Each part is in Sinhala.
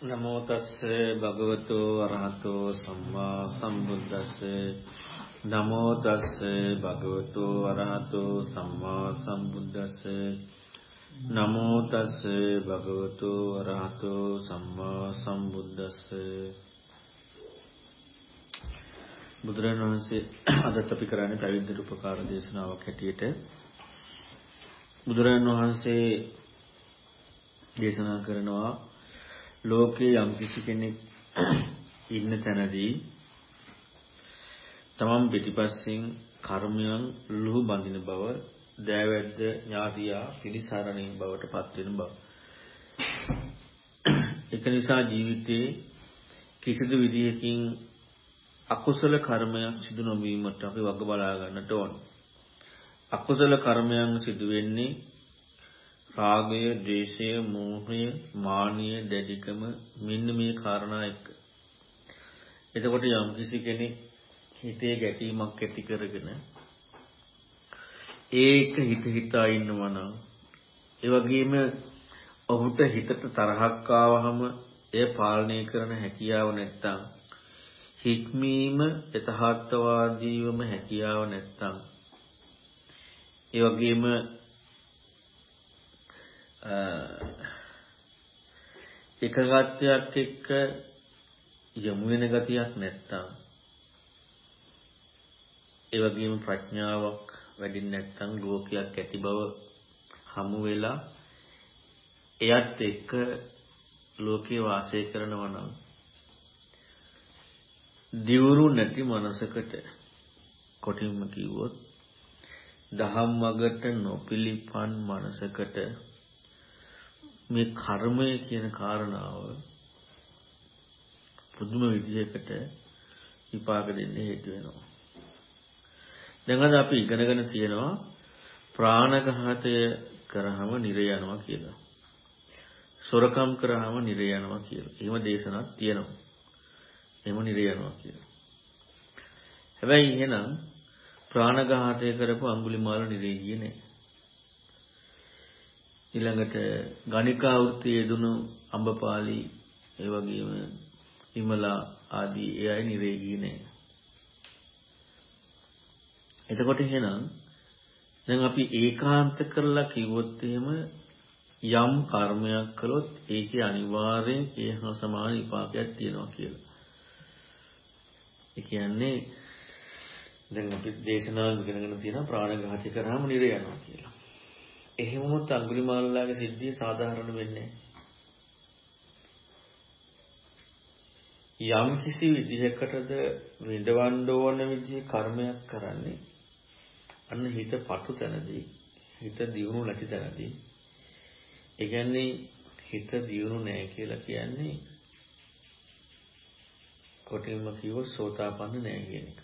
නමෝ තස්ස භගවතු අරහතෝ සම්මා සම්බුද්දස්ස. නමෝ තස්ස භගවතු අරහතෝ සම්මා සම්බුද්දස්ස. නමෝ තස්ස භගවතු අරහතෝ සම්මා සම්බුද්දස්ස. බුදුරජාණන් වහන්සේ අදත් අපි කරන්නේ පැවිද්දට උපකාර දේශනාවක් හැටියට. බුදුරජාණන් වහන්සේ දේශනා කරනවා ලෝකේ යම් කිසි කෙනෙක් ඉන්න තැනදී තමන් පිටිපස්සෙන් කර්මයන් ලුහු බඳින බව දෑවැද්ද ඥාතියා පිළිසරණින් බවට පත් වෙන බව. ඒක නිසා ජීවිතේ කිසිදු විදියකින් අකුසල කර්මයක් සිදු නොවීමට අපි වග බලා ගන්නට ඕන. අකුසල කර්මයන් සිදු වෙන්නේ රාගය, ද්වේෂය, මෝහය, මාන්නය, දැඩිකම මෙන්න මේ කාරණා එක්ක. එතකොට යම්කිසි කෙනෙක් හිතේ ගැටීමක් ඇති කරගෙන ඒක හිත හිතා ඉන්නවා නම් ඒ වගේම ඔහුට හිතට තරහක් ආවහම එය පාලනය කරන හැකියාව නැත්තම් හික්මීම යථාර්ථවාදීවම හැකියාව නැත්තම් ඒ වගේම එකගතයක් එක්ක යොමු වෙන ගතියක් නැත්තම් ඒ වගේම ප්‍රඥාවක් වැඩින් නැත්තම් ලෝකයක් ඇති බව හමු වෙලා එයත් එක්ක ලෝකේ වාසය කරනවා නම් දියුරු නැති මනසකට කොටින්ම කිව්වොත් දහම් වගට නොපිලිපන් මනසකට මේ කර්මය කියන කාරණාව පුදුම විදිහකට විපාක දෙන්න හේතු වෙනවා. දැන් අද අපි ඉගෙනගෙන තියෙනවා ප්‍රාණඝාතය කරාම නිරය යනවා කියලා. සොරකම් කරාම නිරය යනවා කියලා. එහෙම දේශනාවක් තියෙනවා. එහෙම නිරය යනවා කියලා. හැබැයි එහෙනම් ප්‍රාණඝාතය කරපු අඟුලිමාල නිරේ ගියේ නෑ. ඊළඟට ගණිකා වෘත්තියේ යෙදුණු අඹපාලි ඒ වගේම විමලා ආදී ඒ අය නිරේගී නෑ. එතකොට එහෙනම් දැන් අපි ඒකාන්ත කරලා කිව්වොත් එහෙම යම් කර්මයක් කළොත් ඒකේ අනිවාර්යෙන් ඒ හා සමාන විපාකයක් තියෙනවා කියලා. ඒ කියන්නේ දැන් අපි දේශනාව ඉගෙනගෙන තියෙන ප්‍රාණඝාතය කරාම නිරය යනවා කියලා. එහෙම වුණොත් අඟුලිමාලලාගේ සිද්ධිය සාධාරණ වෙන්නේ යම් කිසි විදිහකටද විඳවන්න ඕන විදිහේ කර්මයක් කරන්නේ අන්න හිත පටු තැනදී හිත දියුණු නැති තැනදී ඒ කියන්නේ හිත දියුණු නැහැ කියලා කියන්නේ කොටින්ම කිව්වොත් සෝතාපන්න නැහැ කියන එක.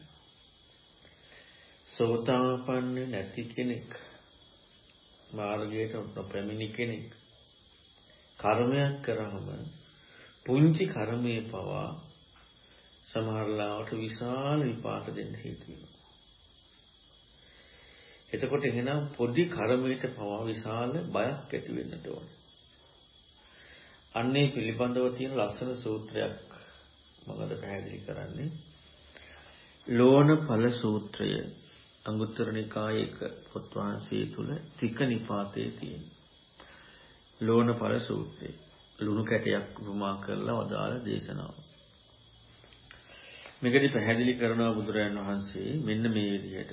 සෝතාපන්න නැති කෙනෙක් මාර්ගයට නොපැමිණි කෙනෙක් කර්මයක් කරාම පුංචි කර්මයේ පවා සමහරලාවට විශාල විපාක දෙන්න හේතු වෙනවා. එතකොට එහෙනම් පොඩි කර්මයකට පවා විශාල බයක් ඇති වෙන්නට ඕන. අන්නේ පිළිබඳව තියෙන ලස්සන සූත්‍රයක් මම අද පැහැදිලි කරන්නේ. ලෝණ ඵල සූත්‍රය අංගුත්තර නිකායේ එක පොත් වහන්සේ තුල තික නිපාතයේ තියෙන. ලෝණපර සූත්‍රය. ලුණු කැටයක් උපමා කරලා වදාළ දේශනාව. මේකදී පැහැදිලි කරනවා බුදුරජාණන් වහන්සේ මෙන්න මේ විදිහට.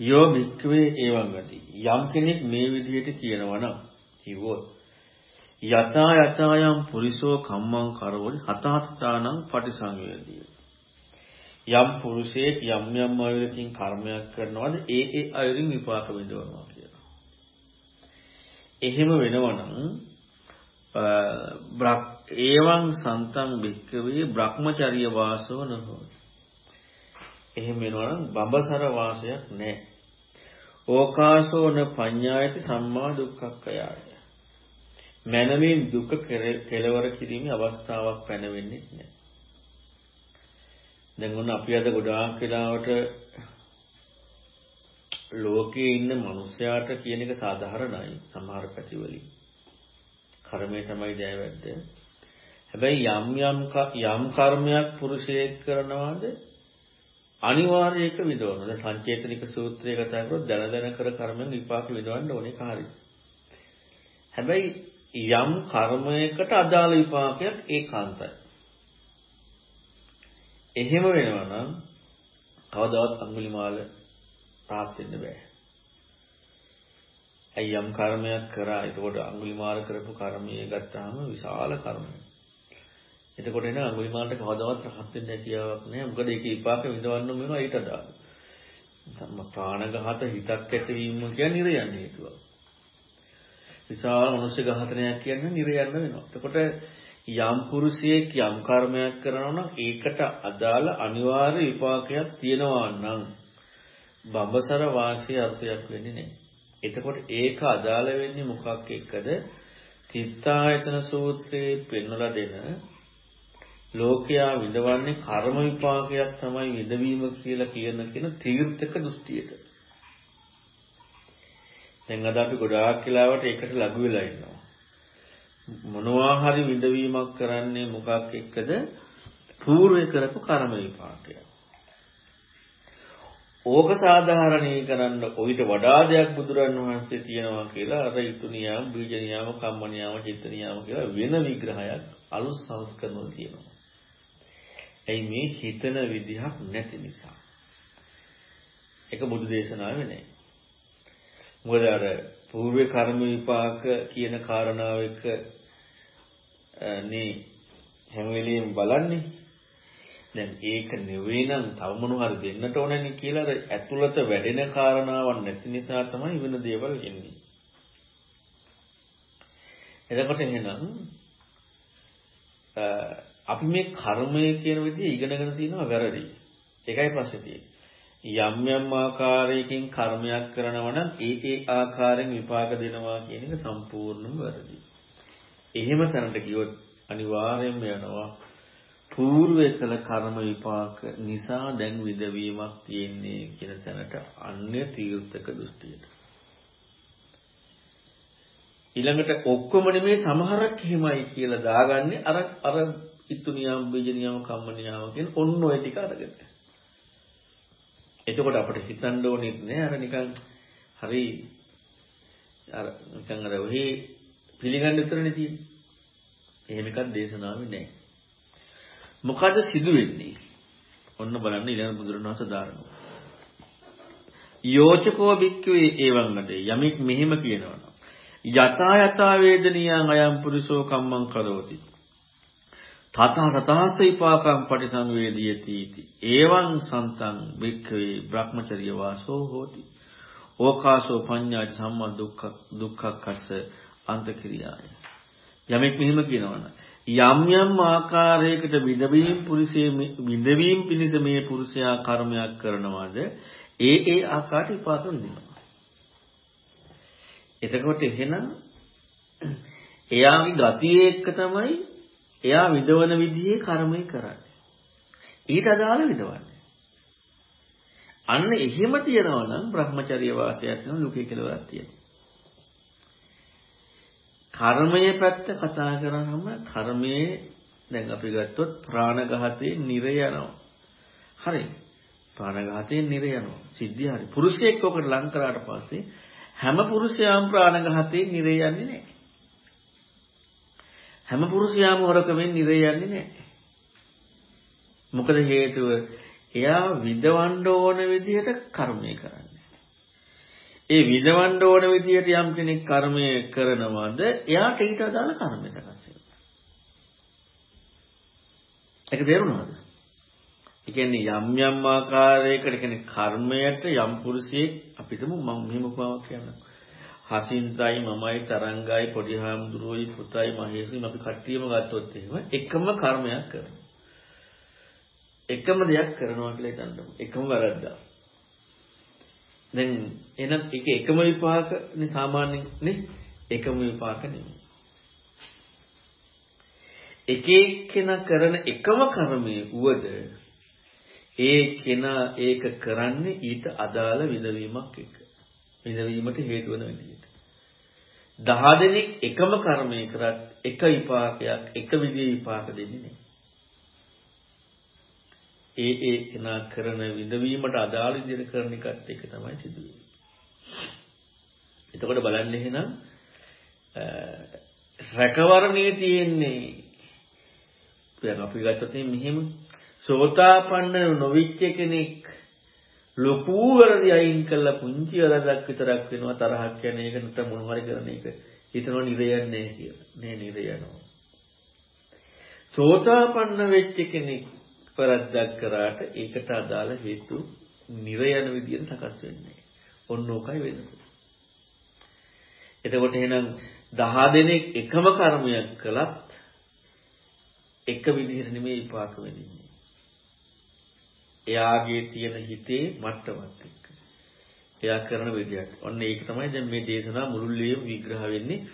යෝ භික්ඛවේ එවං ගති. යම් කෙනෙක් මේ විදිහට කියනවා නම් කිව්වොත් යතා යතායම් පුරිසෝ කම්මං කරවොත් හතහතානං පටිසංවේදී. යම් පුරුෂයෙක් යම් යම් අයුරකින් කර්මයක් කරනවාද ඒ ඒ අයුරින් විපාක විඳවනවා කියලා. එහෙම වෙනවනම් ඒවං සන්තං භික්කවේ බ්‍රහ්මචර්ය වාසෝ නහෝ. එහෙම වෙනවනම් බඹසර වාසයක් නැහැ. ඕකාසෝන පඤ්ඤායති සම්මා දුක්ඛක්ඛයාය. මනමින් දුක කෙලවර කිරීමේ අවස්ථාවක් පැනවෙන්නේ නැහැ. දැන් ඔන්න අපි අද ගොඩාක් වෙලාවට ලෝකයේ ඉන්න මිනිස්යාට කියන එක සාධාරණයි සමහර පැතිවලින්. කර්මය තමයි දෑවැද්ද. හැබැයි යම් යම් යම් කර්මයක් පුරුෂයෙක් කරනවාද අනිවාර්යයක විදවන. දැන් සංචේතනික සූත්‍රය කතා කරොත් දන දන කර කර්මෙන් විපාක විදවන්න ඕනේ කාර්යය. හැබැයි යම් කර්මයකට අදාළ විපාකයක් ඒකාන්තයි. එහෙම වෙනවා නම් කවදාවත් අඟුලිමාල ප්‍රාප්ත වෙන්න බෑ. ඇයි යම් කර්මයක් කරා එතකොට අඟුලිමාල කරපු කර්මය ගත්තාම විශාල කර්මයක්. එතකොට එන අඟුලිමාලට කවදාවත් රහත් වෙන්න හැකියාවක් නැහැ. මොකද ඒක විපාක විඳවන්න වෙනවා ඊට අදාළ. සම්ම ප්‍රාණඝාත හිතක් ඇතිවීම කියන්නේ නිරයන් හේතුවක්. විශාල මනුෂ්‍ය ඝාතනයක් කියන්නේ නිරයන්න වෙනවා. එතකොට යම් පුරුෂයෙක් යම් කර්මයක් කරනවා නම් ඒකට අදාළ අනිවාර්ය විපාකයක් තියෙනවා නම් බඹසර වාසිය අර්ථයක් වෙන්නේ නැහැ. එතකොට ඒක අදාළ වෙන්නේ මොකක් එක්කද? තිත්තායතන සූත්‍රයේ පෙන්වලා දෙන ලෝකයා විඳවන්නේ කර්ම විපාකයක් තමයි විඳවීම කියලා කියන කියන තීර්ථක දෘෂ්ටියට. දැන් අද අපි ගොඩාක් කාලවට ඒකට ලඟු වෙලා ඉන්නවා. මොනවා හරි විඳවීමක් කරන්නේ මොකක් එක්කද? పూర్වය කරපු කර්ම විපාකය. ඕක සාධාරණී කරන්න කොවිට වඩා දෙයක් බුදුරන් වහන්සේ තියනවා කියලා අර ඉතුනියම් බීජනියම කම්මනියම චිත්තනියම කියලා වෙන විග්‍රහයක් අලුත් සංස්කරණවල තියෙනවා. ඇයි මේ හිතන විදිහක් නැති නිසා. ඒක බුදු දේශනාවේ නැහැ. මොකද අර పూర్ව කර්ම විපාක කියන කාරණාව එක්ක නේ හැම වෙලෙම බලන්නේ. දැන් ඒක නෙවෙයි නම් තව මොනවා හරි දෙන්නට ඕනනේ කියලා අර ඇතුළත වැඩෙන කාරණාවක් නැති නිසා තමයි වෙන දේවල් එන්නේ. එතකොට එහෙනම් අපි මේ කර්මය කියන විදිහ ඉගෙනගෙන තියෙනවා වැරදි. ඒකයි ප්‍රශ්නේ තියෙන්නේ. යම් යම් ආකාරයකින් කර්මයක් කරනවා නම් ඒ ඒ ආකාරයෙන් විපාක දෙනවා කියන එක සම්පූර්ණයෙන්ම වැරදි. එහෙම තැනට ගියොත් අනිවාර්යයෙන්ම යනවා పూర్වයේ කළ කර්ම විපාක නිසා දැන් විදවීමක් තියෙන්නේ කියන තැනට අන්‍ය තීර්ථක දෘෂ්ටියට. ඊළඟට ඔක්කොම නෙමේ සමහරක් එහෙමයි කියලා දාගන්නේ අර අර ඉතු නියම බීජ නියම කම්ම නියම කියන ඔන්න ඔය ටික අරගෙන. එතකොට අපිට හිතන්න ඕනෙත් නෑ අර නිකන් හරි අර නිකන් අර ඔහි පිළිගන්න විතරනේ තියෙන්නේ. එහෙම එකක් දේශනාවේ නෑ. මොකද සිදු වෙන්නේ? ඔන්න බලන්න ඊළඟ බුදුරණවහන්සේ දාරනවා. යෝචකෝ බික්කවේ එවං අඩේ යමෙක් මෙහෙම කියනවා. යතා යතා වේදනියං අයම් පුරිසෝ කම්මං කරෝති. තතහ තතහස විපාකම් පටිසංවේදීයති इति. එවං සන්තං වික්ඛවේ බ්‍රහ්මචර්ය වාසෝ හෝති. ඕකාසෝ පඤ්ඤාච සම්මා දුක්ඛ දුක්ඛක්ඛස්ස අන්තක්‍රියාය. යමෙක් මෙහෙම කියනවනම් යම් යම් ආකාරයකට විදවීම් පුරුෂයේ විදවීම් පිණිස මේ පුරුෂයා කර්මයක් කරනවාද ඒ ඒ ආකාරයට විපාක විඳිනවා. එතකොට එහෙනම් එයාගේ ගතිය එක්ක තමයි එයා විදවන විදිහේ කර්මය කරන්නේ. ඊට අදාළ විදවන්නේ. අන්න එහෙම තියනවා නම් Brahmacharya වාසයක් වෙන ලෝකේ කෙලවරක් තියෙනවා. කර්මයේ පැත්ත කතා කරාම කර්මයේ දැන් අපි ගත්තොත් ප්‍රාණඝාතයේ නිරය යනවා. හරි. ප්‍රාණඝාතයේ නිරය යනවා. සිද්ධිය හරි. පුරුෂයෙක් ඔකට ලං කරාට පස්සේ හැම පුරුෂයාම ප්‍රාණඝාතයේ නිරය යන්නේ නැහැ. හැම පුරුෂයාම හොරකමෙන් නිරේ යන්නේ නැහැ. මොකද හේතුව එයා විඳවන්න ඕන විදිහට කර්මය කරන්නේ. ඒ විඳවන්න ඕන විදිහට යම් කෙනෙක් කර්මය කරනවද එයාට ඊට අදාළ කර්මය සකස් වෙනවා. ඒක තේරුණාද? ඒ කියන්නේ යම් යම් ආකාරයකට කියන්නේ කර්මයට යම් පුරුෂයෙක් අපිටම මම මෙහෙම උපමාවක් කියන්නම්. හසින්තයි මමයි තරංගයි පොඩි හාමුදුරුවෝයි පුතයි මහේසුයි අපි කට්ටියම ගත්තොත් එහෙම එකම කර්මයක් කරනවා. එකම දෙයක් කරනවා කියලා හිතන්න. එකම වැරද්දක්. දැන් එහෙනම් ඒක එකම විපාකනේ සාමාන්‍යයෙන් නේ? එකම විපාක නෙමෙයි. එක එක්කෙනා කරන එකම කර්මයේ උවද ඒ කෙනා ඒක කරන්නේ ඊට අදාළ විදවීමක් එක්ක. විඳවීමට හේතු වෙන විදිහට. දහ දෙනෙක් එකම කර්මය කරත් එක විපාකයක් එක විදිහේ විපාක දෙන්නේ නැහැ. ඒ ඒ කෙනා කරන විඳවීමට අදාළ විදිහට කරන එකත් එක තමයි සිදුවෙන්නේ. එතකොට බලන්න එහෙනම් රැකවරණයේ තියෙන්නේ දැන් අපි ගත්තොත් මෙහෙම සෝතාපන්න නොවිච්ච කෙනෙක් ලොකු වැරදි අයින් කළා පුංචි වැරදක් විතරක් වෙනවා තරහක් යන එක නැත්නම් මොන හරි කරන එක හිතනවා නිරයන්නේ කියලා. නේ නිරයනවා. සෝතාපන්න වෙච්ච කෙනෙක් වැරද්දක් කරාට ඒකට අදාළ හේතු නිරයන විදියට සකස් වෙන්නේ. ඔන්න ඕකයි වෙනස. එතකොට එහෙනම් 10 දෙනෙක් එකම කර්මයක් කළත් එක විදිහට නෙමෙයි විපාක වෙන්නේ. එයාගේ තියෙන හිතේ මට්ටමත් එක්ක. එයා කරන විදියට. ඔන්න ඒක තමයි දැන් මේ දේශනා මුළුල්ලේම විග්‍රහ වෙන්නේ.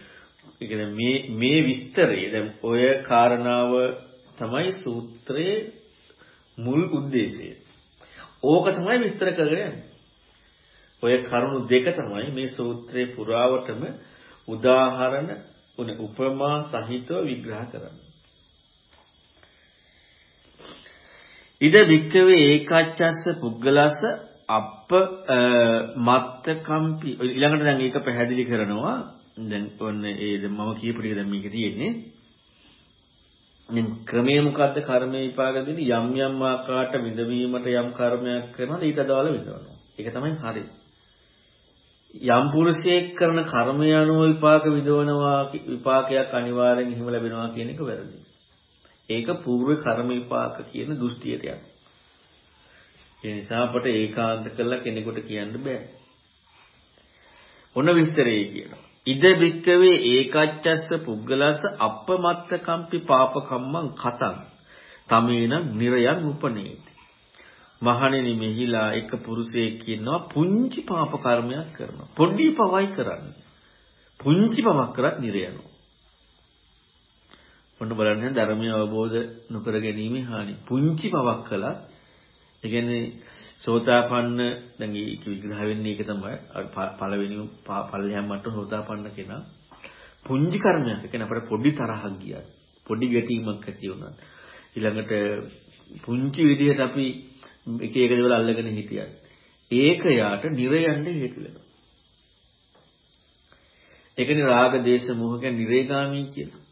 ඒ මේ මේ විස්තරය දැන් ඔය කාරණාව තමයි සූත්‍රයේ මුල් ಉದ್ದೇಶය. ඕක තමයි විස්තර කරගෙන ඔය කරුණු දෙක තමයි මේ සූත්‍රයේ පුරාවටම උදාහරණ උන උපමා සහිතව විග්‍රහ කරන්නේ. ඉද භික්කවේ ඒකාච්ඡස්ස පුද්ගලස අප්ප මත්තකම්පි ඊළඟට දැන් ඒක පැහැදිලි කරනවා දැන් ඔන්න ඒ මම කියපු ටික දැන් මේකේ තියෙන්නේ ක්‍රමයේ මොකද්ද කර්ම විපාක දෙන්නේ යම් යම් ආකාරයට විඳවීමට යම් කර්මයක් කරනවා ඊට අදාළ විඳවනවා ඒක තමයි හරි යම් පුරුෂයෙක් කරන කර්මය අනුව විපාක විඳවනවා විපාකයක් අනිවාර්යෙන් එහෙම ලැබෙනවා කියන එක වැරදි ඒක పూర్ව කර්ම විපාක කියන දෘෂ්ටියට යනවා. ඒ නිසා අපට ඒකාන්ත කරලා කෙනෙකුට කියන්න බෑ. ඔන්න විස්තරේ කියනවා. ඉද බික්කවේ ඒකච්චස්ස පුද්ගලස අපමත්ත කම්පි පාපකම්මං කතං. තමේන නිරයන් උපනේති. මහණෙනි මෙහිලා එක පුරුෂයෙක් ඉන්නවා පුංචි පාප කර්මයක් කරනවා. පොඩි පවයි කරන්නේ. පුංචි පවක් කරත් නිරයනවා. ඔන්න බලන්න ධර්මය අවබෝධ නොකර ගැනීම හානි. පුංචි පවක් කළා. ඒ කියන්නේ සෝතාපන්න දැන් ඒක විග්‍රහ වෙන්නේ ඒක තමයි. පළවෙනි පල්ලෙහාම මට සෝතාපන්න කෙනා පුංචි කර්මයක්. ඒ කියන්නේ අපිට පොඩි තරහක් ගියා. පොඩි ගැටීමක් ඇති වුණා. ඊළඟට පුංචි විදිහට අපි එක එක දේවල් අල්ලගෙන හිටියා. ඒක යාට නිරයන්නේ හේතු වෙනවා. ඒකනේ රාග දේශ මොහ කියන්නේ නිරේගාමී කියලා.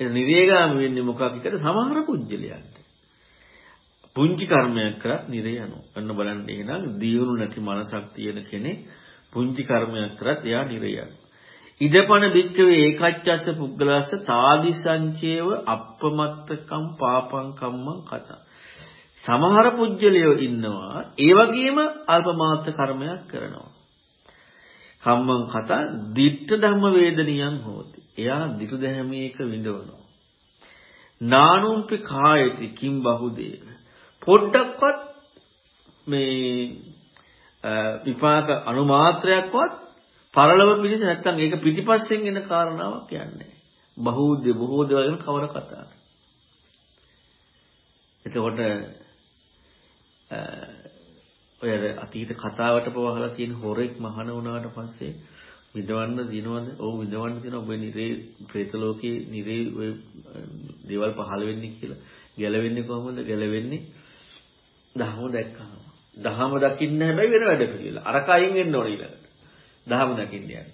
ඒ නිරේගාම වෙන්නේ මොකක්ද සමහර පුජ්‍යලයන්ට. පුංචි කර්මයක් කරත් නිරේ යනවා. අන්න බලන්න එහෙනම් දියුණු නැති මනසක් තියෙන කෙනෙක් පුංචි කර්මයක් කරත් එයා නිරේ යනවා. ඉදපන බික්කවේ ඒකච්චස්ස පුද්ගලස්ස තාදි සංචේව අප්පමත්තකම් පාපං කම්මං කතා. සමහර පුජ්‍යලයෝ ඉන්නවා ඒ වගේම අල්පමාත්‍ර කර්මයක් කරනවා. කම්මං කතා ditta ධම්ම වේදනියන් හෝති. එයා ditu දැහැමේක විඳවනවා. නානුම්පි කායති කිම් බහුදේව. පොඩ්ඩක්වත් මේ විපාක අනුමාත්‍රයක්වත් පරලව පිළිස නැත්තම් ඒක පිටිපස්සෙන් එන කාරණාවක් යන්නේ. බහූද්‍ය බොහෝ දේවල් ගැන කවර කතාවක්. එතකොට ඔය අතීත කතාවට පවහලා තියෙන හොරෙක් මහාන වුණාට පස්සේ විදවන්න දිනවද? ඔව් විදවන්න දිනව ඔබ නිරේ പ്രേත ලෝකේ නිරේ ඔය දේවල් පහළ වෙන්නේ කියලා. ගැලවෙන්නේ කොහොමද? ගැලවෙන්නේ දහම දැක්කම. දහම දකින්න හැබැයි වෙන වැඩ පිළිවෙල. අර කයින් එන්න ඕනේ ඊළඟට. දහම දකින්න යන්නේ.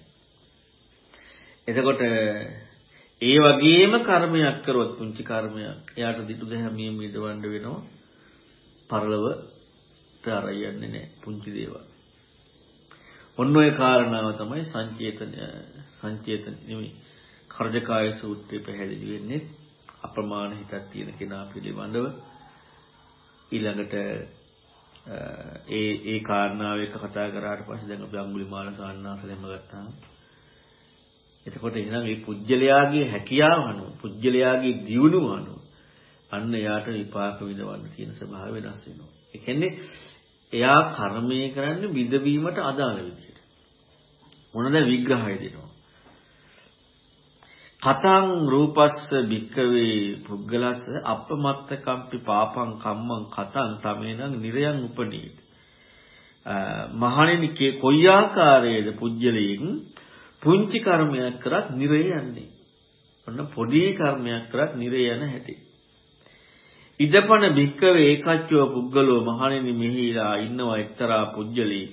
එතකොට ඒ වගේම කර්මයක් කරොත් පුංචි කර්මයක් එයාට දිටු දැහැමියෙන් මිදවන්න වෙනවා. පරලව අරයන්නේ නැහැ පුංචි දේවල්. ඔන්න ඔය කාරණාව තමයි සංචේතන සංචේතන නෙමෙයි කර්ජකාය සූත්‍රයේ පැහැදිලි වෙන්නේ අප්‍රමාණ හිතක් තියෙන කෙනා පිළිබඳව ඊළඟට ඒ ඒ කාරණාව එක කතා කරාට පස්සේ දැන් අපි අඟුලිමාල සාන්නාසලෙම ගත්තාම එතකොට එහෙනම් මේ පුජ්‍යලයාගේ හැකියාව අනුව පුජ්‍යලයාගේ දියුණුව අනුව අන්න යාට විපාක විඳවන්න තියෙන ස්වභාවය වෙනස් වෙනවා. ඒ කියන්නේ එයා කර්මය කරන්නේ විදවීමට අදාළ විදිහට. මොනද විග්‍රහය දෙනවා. කතං රූපස්ස භික්කවේ පුද්ගලස්ස අපමත්තකම්පි පාපං කම්මං කතං තමේනං නිරයන් උපනීති. මහණෙනි කොයි ආකාරයේද පුජ්‍යලයෙන් පුංචි කර්මයක් කරත් නිරය යන්නේ. ඔන්න පොඩි කර්මයක් කරත් නිරේ යන හැටි. ඉදපන භික්කවේ ඒකච්චෝ පුද්ගලෝ මහණෙනි මෙහිලා ඉන්නවා එක්තරා පුජ්‍යලී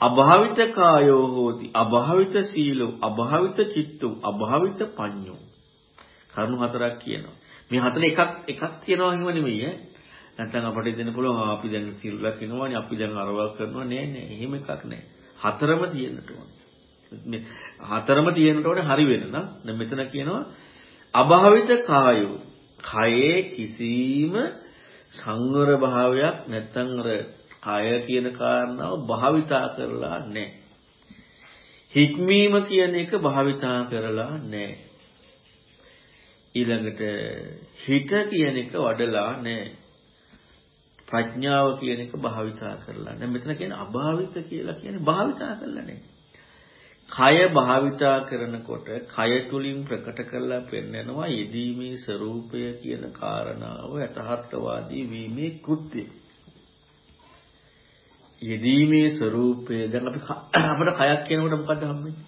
අභාවිත කායෝ හෝති අභාවිත සීලෝ අභාවිත චිත්තෝ අභාවිත පඤ්ඤෝ. කරුණු හතරක් කියනවා. මේ හතර එකක් එකක් කියනවා හිම නෙමෙයි ඈ. නැත්නම් අපිට දෙන්න පුළුවන් අපි දැන් සීල් රැකිනවානේ අපි දැන් අරවල් කරනවා. නෑ නෑ එහෙම එකක් නෑ. හතරම තියෙන්නට ඕනේ. හතරම තියෙන්නට ඕනේ හරි වෙන නම්. දැන් මෙතන කියනවා අභාවිත කායෝ. කයේ කිසිම සංවර භාවයක් නැත්නම් අර කය කියන කාරණාව භාවිතා කරලා නැහැ. හික්මීම කියන එක භාවිතා කරලා නැහැ. ඊළඟට හිත කියන එක වඩලා නැහැ. ප්‍රඥාව කියන එක භාවිතා කරලා නැහැ. මෙතන කියන්නේ අභාවිත කියලා කියන්නේ භාවිතා කරලා නැහැ. කය භාවිතා කරනකොට කය තුලින් ප්‍රකට කරලා පෙන්වනවා යෙදීමේ ස්වરૂපය කියන කාරණාව යථාර්ථවාදී වීමේ කෘත්‍යය. යෙදීමේ ස්වરૂපය දැන් අපි අපිට කයක් කියනකොට මොකද්ද හම්බෙන්නේ?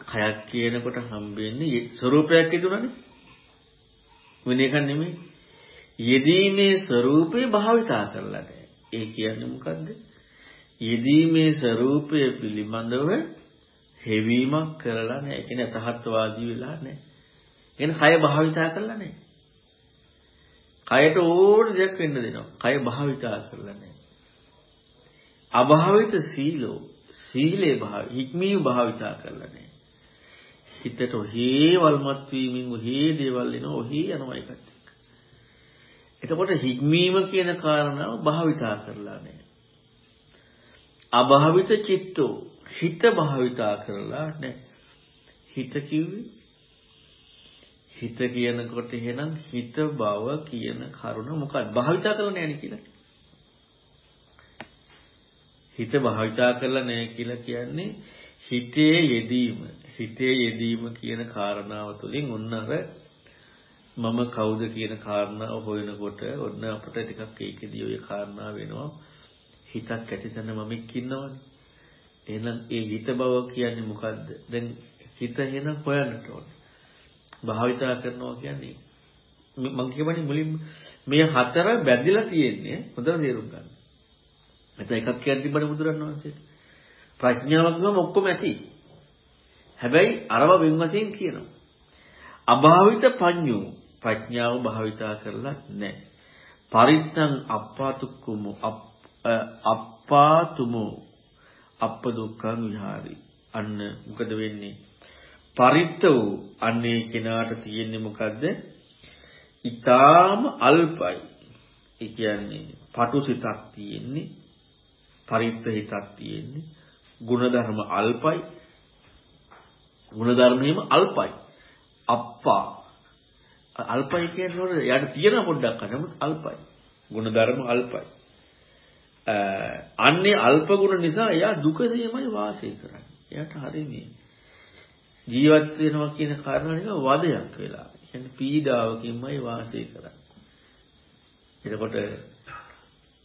කයක් කියනකොට හම්බෙන්නේ ස්වરૂපයක් ඉදුණනේ. වෙන එකක් නෙමෙයි. යෙදීමේ ස්වરૂපය භාවිතා කරලාද. ඒ කියන්නේ මොකද්ද? යෙදීමේ ස්වરૂපය පිළිබඳව හෙවීමක් කරලා නැහැ. ඒ කියන්නේ තහත්වාදී වෙලා නැහැ. කියන්නේ කය භාවිතා කරලා නැහැ. කයට ඕන දෙයක් වෙන්න දෙනවා. කය භාවිතා කරලා නැහැ. අභාවිත සීලෝ සීලේ භාව හික්මීම භාවිතා කරලා නැහැ. හිතට ඔහේ වල්මත් වීමෙන් ඔහේ දේවල් එනවා ඔහේ යනවා එකත් එක්ක. එතකොට හික්මීම කියන කාරණාව භාවිතා කරලා නැහැ. අභාවිත චිත්තෝ හිත භාවිතා කරලා නැහැ. හිත කිව්වේ හිත කියනකොට එහෙනම් හිත බව කියන කරුණ මොකක්ද? භාවිතා කරලා නැහැ කියලා. හිත භාවිතා කරලා නැහැ කියලා කියන්නේ හිතේ යෙදීම. හිතේ යෙදීම කියන කාරණාව තුළින් ඔන්න අර මම කවුද කියන කාරණාව හොයනකොට ඔන්න අපිට ටිකක් ඒකෙදී ඔය කාරණා වෙනවා. හිතක් ඇති තැන මමෙක් ඉන්නවනේ. එහෙනම් ඒ හිත බව කියන්නේ මොකද්ද? දැන් හිත එහෙනම් හොයන්නට ඕනේ. භාවිතා කරනවා කියන්නේ මම කියවනේ මුලින්ම මේ හතර බැඳිලා තියෙන්නේ හොඳට තේරුම් ගන්න. මෙතන එකක් කියන්න තිබ්බනේ බුදුරණවහන්සේට. ප්‍රඥාවක් ගම ඔක්කොම ඇති. හැබැයි අරව වෙන වශයෙන් කියනවා. අභාවිත පඤ්ඤෝ ප්‍රඥාව භාවිතා කරලා නැහැ. පරිත්තං අප්පාතුක්කුමු අප්පාතුමෝ අප්ප දුක්ඛං විහාරි. අන්න මොකද වෙන්නේ? පරිත්ත වූ අන්නේ කෙනාට තියෙන්නේ මොකද්ද? ඊටාම අල්පයි. ඒ කියන්නේ පටුසිතක් තියෙන්නේ. පරිත්‍ත හිතක් තියෙන්නේ. ಗುಣධර්ම අල්පයි. ಗುಣධර්මෙම අල්පයි. අප්පා අල්පයි කියනකොට යාට තියෙන පොඩ්ඩක් අර නමුත් අල්පයි. ಗುಣධර්ම අල්පයි. අන්නේ අල්ප ගුණ නිසා එයා දුකසේමයි වාසය කරන්නේ. එයාට හරි මේ ජීවත් වෙනවා කියන කාරණා නිකන් වදයක් වෙලා. කියන්නේ පීඩාවකින්මයි වාසය කරන්නේ. එතකොට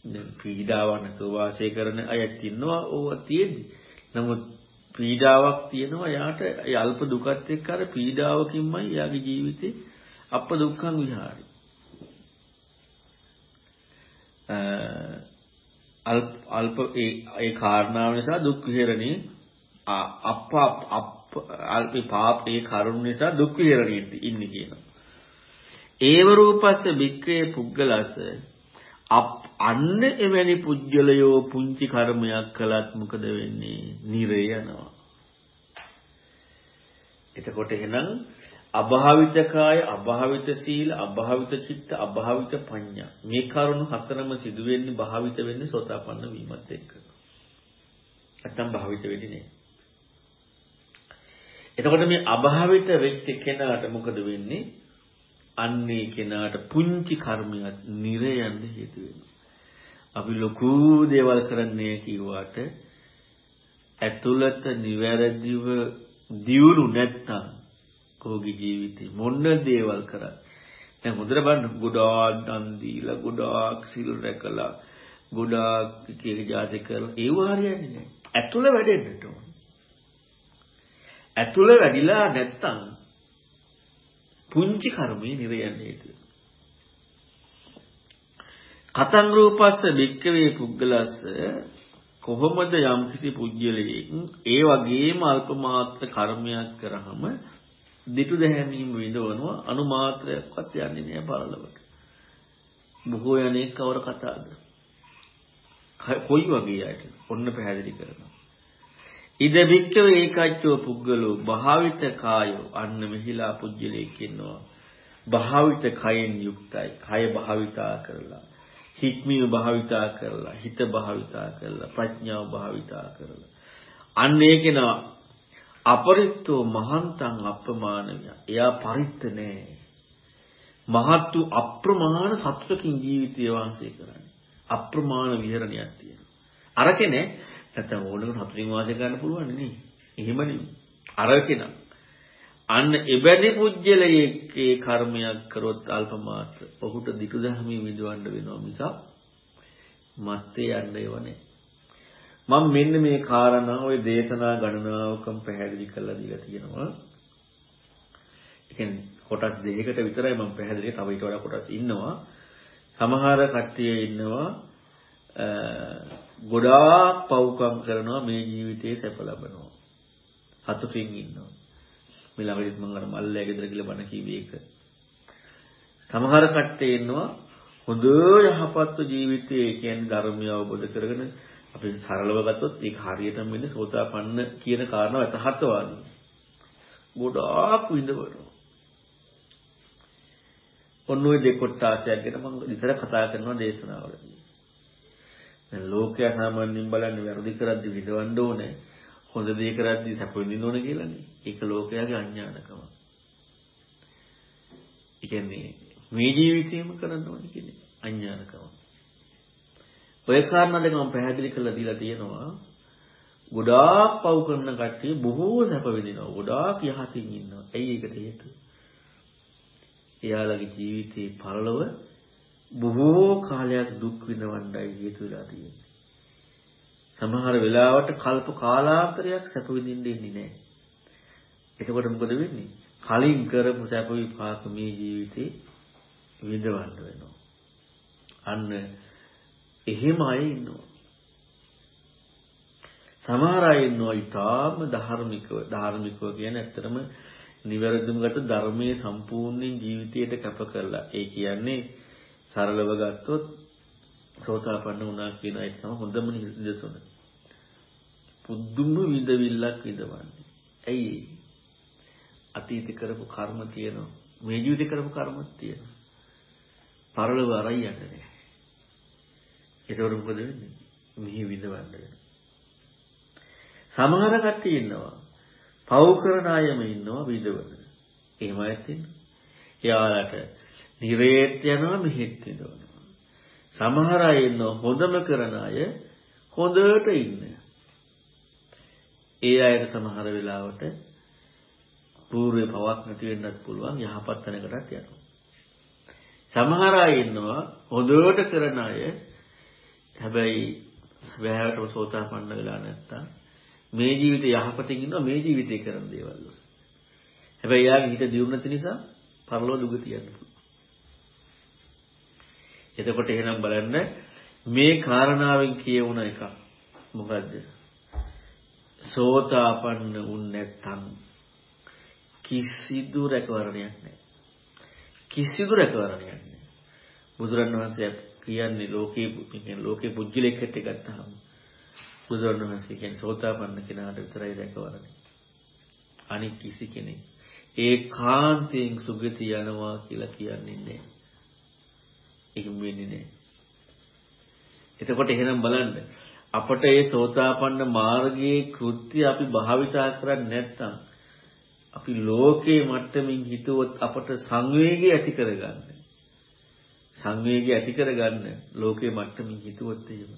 පීඩාවක් නැතුව වාසය කරන අයත් ඉන්නවා ඕවා තියෙද්දි. නමුත් පීඩාවක් තියෙනවා යාට ඒ අල්ප දුකත් එක්ක අර පීඩාවකින්මයි යාගේ ජීවිතේ අප දුක්ඛං විහාරි. අල්ප ඒ ඒ කාරණාව නිසා දුක් විහෙරණේ අප්ප අප්ප අල්පේ පාපේ කරුණ නිසා දුක් විහෙරණේ ඉන්නේ කියනවා. ඒව රූපස්ස වික්‍රේ පුද්ගලස අන්න එවැනි පුජ්‍යලයෝ පුංචි කර්මයක් කළත් මොකද වෙන්නේ? නිරය යනවා. එතකොට එහෙනම් අභාවිත කාය, අභාවිත සීල, අභාවිත චිත්ත, අභාවිත පඤ්ඤා. මේ කරුණු හතරම සිදු වෙන්නේ භාවිත වෙන්නේ සෝතාපන්න වීමත් එක්ක. නැත්තම් භාවිත වෙන්නේ නෑ. එතකොට මේ අභාවිත වෙච්ච කෙනාට මොකද වෙන්නේ? අන්නේ කෙනාට පුංචි කර්මයක් නිරයන්ද හේතු වෙනවා. අපි ලොකු දේවල් කරන්නේ කිව්වට ඇතුළත නිවැරදිව දියුණු නැත්තම් කෝගේ ජීවිතේ මොන දේවල් කරත් දැන් හොඳට බලන්න ගොඩාක් දන් දීලා ගොඩාක් සිල් රැකලා ගොඩාක් කීක જાති කරලා ඒව හරියන්නේ නැහැ. ඇතුළ වැඩෙන්නට ඕන. ඇතුළ වැඩිලා නැත්තම් පුංචි කර්මයේ නිරයන් හේතු කතං රූපස්ස වික්කවේ පුද්ගලස්ස කොහොමද යම්කිසි පුජ්‍යලයක් ඒ වගේම අල්පමාත්‍ර කර්මයක් කරාම දිටු දැහැමීම විඳවනවා අනුමාත්‍රයක්වත් යන්නේ නෑ පරලවට. බොහෝ යන්නේ කවර කතාවද? කොයි වගේ අයට? ඔන්න පැහැදිලි කරනවා. ඉද වික්කව ඒකච්චෝ පුද්ගලෝ භාවිත කායෝ අන්න මෙහිලා පුජ්‍යලයක් ඉන්නවා. භාවිත කයෙන් යුක්තයි. කය භාවිතා කරලා හික්මිය භාවිතා කරලා හිත භාවිතා කරලා ප්‍රඥාව භාවිතා කරලා. අන්න ඒකේන අපරිත්තෝ මහන්තං අප්‍රමාණය. එයා පරිත්ත නෑ. මහත්තු අප්‍රමාණ සත්වකින් ජීවිතය වාසය කරන්නේ. අප්‍රමාණ විහරණයක් තියෙනවා. අරකනේ නැත්නම් ඕනකට හතරින් වාසය කරන්න පුළුවන් නේ. එහෙම නෙමෙයි. අරකේ අන්න එබැනි පුජ්‍යලයේ කර්මයක් කරොත් අල්ප මාත්‍ර ඔහුට දිටු දහමී විඳවන්න වෙනවා මිසක් මත්තේ යන්න ඒවනේ මම මෙන්න මේ කාරණා ওই දේශනා ගණනාවකම පැහැදිලි කරලා දීලා තියෙනවා. ඒ කියන්නේ කොටස් දෙකකට විතරයි මම පැහැදිලි තව ඊට වඩා කොටස් ඉන්නවා. සමහර කට්ටිය ඉන්නවා ගොඩාක් පව්කම් කරනවා මේ ජීවිතේ සැප ලබනවා. සතුටින් ඉන්නවා. මේ ළඟදිත් මම අර මල්ලෑ ගෙදර කියලා බණ කිව්වේ ඒක. සමහර කට්ටිය ඉන්නවා හොඳ යහපත් ජීවිතයේ කියන්නේ ධර්මය අවබෝධ කරගෙන අපි සරලව ගත්තොත් ඒක හරියටම වෙන්නේ සෝතාපන්න කියන කාරණාව යථාර්ථවාදී. ගොඩාක් විඳවනවා. ඔන්න ඔය දෙකොට්ටාසයක් ගැන මම විතර කතා කරනවා දේශනාවලදී. දැන් ලෝකයා සාමාන්‍යයෙන් බලන්නේ වැරදි කරද්දි විඳවන්න ඕනේ. හොඳ දේ කරද්දී සැප විඳින්න ඕන කියලානේ. ඒක ලෝකයාගේ අඥානකම. ඒ කියන්නේ මේ ජීවිතේම කරන්න ඕන කියන්නේ අඥානකම. ඔය කාරණා දෙක මම පැහැදිලි කරලා දීලා තියෙනවා. ගොඩාක් පව් කරන කට්ටිය බොහෝ සැප විඳිනවා. ගොඩාක් යහතින් ඉන්නවා. ඇයි ඒකට හේතුව? එයාලගේ ජීවිතේ පරලොව බොහෝ කාලයක් දුක් විඳවන්නයි හේතු වෙලා තියෙන්නේ. සමහර වෙලාවට කල්ප කාලාන්තරයක් සැප විඳින්න ඉන්නේ නැහැ. එතකොට මොකද වෙන්නේ? කලින් කරපු සැප විපාක මේ ජීවිතේ විඳවන්න වෙනවා. අන්න එහෙම අය ඉන්නවා. සමහර අය ඉන්නවා ඊටාම ධාර්මිකව ධාර්මිකව කියන්නේ ඇත්තටම නිවැරදිවම ගත්ත ධර්මයේ සම්පූර්ණයෙන් ජීවිතයට කැප කරලා. ඒ කියන්නේ සරලව ගත්තොත් සෝතාපන්න වුණා කියන එක තමයි හොඳම නිදසුන. පුදුම විඳවිල්ලක් විඳවන්නේ. ඇයි අතීත කරපු කර්ම තියෙනවා. මේ ජීවිතේ කරපු කර්මත් තියෙනවා. පරලොව අරයි යන්නේ. ඒකවල මොකද වෙන්නේ? මෙහි විඳවන්න වෙනවා. සමහර කට්ටිය ඉන්නවා. පව් කරන අයම ඉන්නවා විඳවන. එහෙම ඇත්ත ඉන්නවා. එයාලට නිරේත් යනවා මෙහෙත් විඳවනවා. සමහර අය ඉන්නවා හොඳම කරන අය හොඳට ඉන්නේ. ඒ අයට සමහර වෙලාවට పూర్වේ පවක් නැති වෙන්නත් පුළුවන් යහපත් තැනකටත් යනවා. සමහර අය ඉන්නවා හොඳට කරන අය හැබැයි වැහැවටම සෝතාපන්න වෙලා නැත්තම් මේ ජීවිතේ යහපතින් ඉන්නවා මේ ජීවිතේ කරන දේවල්. හැබැයි යාගේ හිත දියුණු නැති නිසා පරලෝ දුගතිය යන්න පුළුවන්. එතකොට එහෙනම් බලන්න මේ කාරණාවෙන් කියවුන එක මොකද්ද? සෝතාපන්න වුන් නැත්නම් කිසිදු රැකවරණයක් නැහැ. කිසිදු රැකවරණයක් නැහැ. බුදුරණවහන්සේ කියන්නේ ලෝකේ කියන්නේ ලෝකේ පුජ්‍යලෙක් හැට ගත්තාම බුදුරණවහන්සේ කියන්නේ සෝතාපන්න කෙනාට විතරයි රැකවරණය. අනිත් කිසි කෙනෙක් ඒකාන්තයෙන් සුගති යනවා කියලා කියන්නේ නැහැ. එහෙම වෙන්නේ නැහැ. එතකොට එහෙනම් බලන්න අපට ඒ සෝතාපන්න මාර්ගයේ කෘත්‍ය අපි භාවිතා කරන්නේ නැත්නම් අපි ලෝකේ මට්ටමින් හිතුවොත් අපට සංවේගය ඇති කරගන්න. සංවේගය ඇති කරගන්න ලෝකේ මට්ටමින් හිතුවොත් එහෙම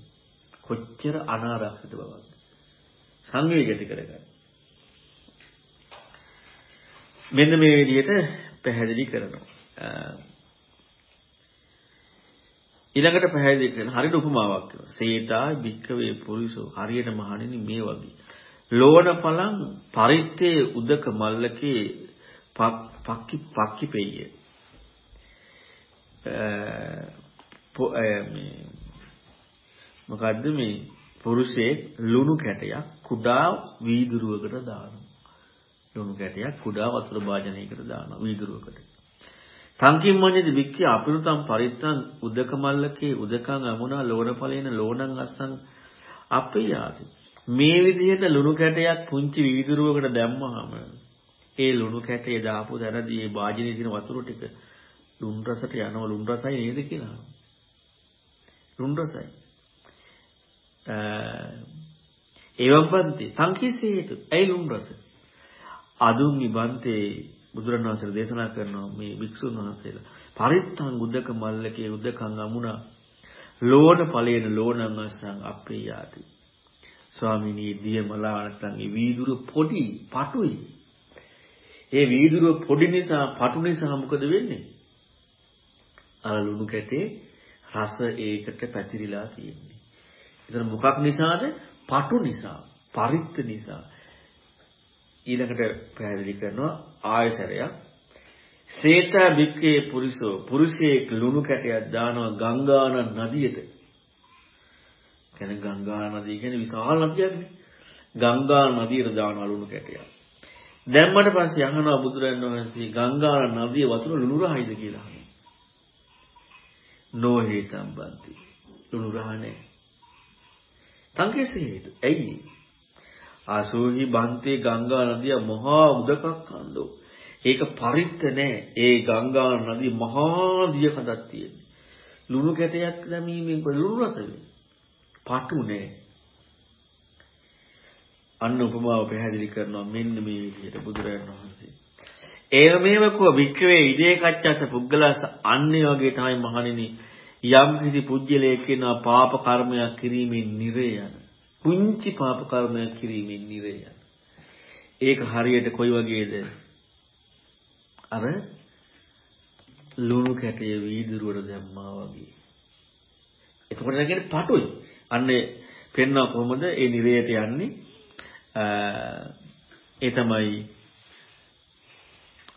කොච්චර අනාරක්ෂිත බවක්ද. සංවේගය ඇති කරගන්න. මෙන්න මේ විදිහට පැහැදිලි කරනවා. ඊළඟට පැහැදිලි කරන හරියට උපමාවක් කියනවා. සේතා භික්කවේ පුරිසෝ හරියට මහණෙනි මේ වගේ. ලෝණ පලං පරිත්තේ උදක මල්ලකේ පක්කි පක්කි පෙయ్ය. මේ මොකද්ද මේ පුරුෂයෙක් ලුණු කැටයක් කුඩා වීදුරුවකට දානවා. ලුණු කැටයක් කුඩා වතුර භාජනයකට දානවා වීදුරුවකට. සංකිම්මඤ්ඤති වික්ඛ්‍ය අපිරුතම් පරිත්තං උදක මල්ලකේ උදකං අමුණා ලෝණපලේන ලෝණං අස්සං අප්පියාති. මේ විදිහට ලුණු කැටයක් පුංචි වීදුරුවකට දැම්මහම ඒ ලුණු කැටේ දාපු දරදී ඒ භාජනයේ තියෙන වතුර ටික ලුණු රසට යනවා ලුණු රසයි නේද කියලා. ලුණු රසයි. ඒවම් පන්ති සංකීසේ හේතු. ඇයි ලුණු රස? අදුන් නිබන්තේ බුදුරණවහන්සේ දේශනා කරනවා මේ භික්ෂුන් වහන්සේලා. පරිත්තං උදක මල්ලකේ උදකං අමුණා. ලෝණ ඵලේන ලෝණං අස්සං අප්‍රියාති. ස්වාමිනී දියමලා නැත්නම් ඒ වීදුරු පොඩි පටුයි. ඒ වීදුරුව පොඩි නිසා පටු නිසා මොකද වෙන්නේ? අර ලුණු කැටේ රස ඒකට පැතිරිලා තියෙන්නේ. එතන මොකක් නිසාද? පටු නිසා පරිත්ත නිසා. ඊළඟට පැහැදිලි කරනවා ආයතරයක්. සේතා වික්කේ පුරිසෝ පුරුෂයෙක් ලුණු කැටයක් දානවා ගංගාන නදියට. කියන්නේ ගංගා නදිය කියන්නේ විශාල නදියක්නේ. ගංගා නදියට දානවා ලුණු කැටයක්. දැම්මට පස්සේ අහනවා බුදුරජාණන් වහන්සේ ගංගා නදිය වතුර ලුණු රහයිද කියලා. අහනවා නොහේතම් බන්ති. ලුණු රහ නැහැ සංකේසේ හේතු. ඇයි? අසෝහි බන්තේ ගංගා නදිය මහා උදකක් කන්දෝ. ඒක පරිත්ත නෑ. ඒ ගංගා නදිය මහා දිය කඳක් තියෙන්නේ. ලුණු කැටයක් දැමීමෙන් ලුණු රස වෙන්නේ. පටු නෑ. අන්න උපමාව පැහැදිලි කරනවා මෙන්න මේ විදිහට බුදුරජාණන් වහන්සේ. ඒව මේව කෝ වික්‍රේ ඉදේ කච්චත පුද්ගලස අන්නේ වගේ තමයි මහණෙනි යම් කිසි පුජ්‍යලයක් වෙනා පාප කර්මයක් කිරීමෙන් නිරේ යන. පුංචි පාප කර්මයක් කිරීමෙන් නිරය යන. ඒක හරියට කොයි වගේද? අර ලුණු කැටය වීදුරුවට දැම්මා වගේ. එතකොට නැගන්නේ පටුයි. අන්නේ පෙන්වන කොහොමද ඒ නිරයට යන්නේ? ඒ තමයි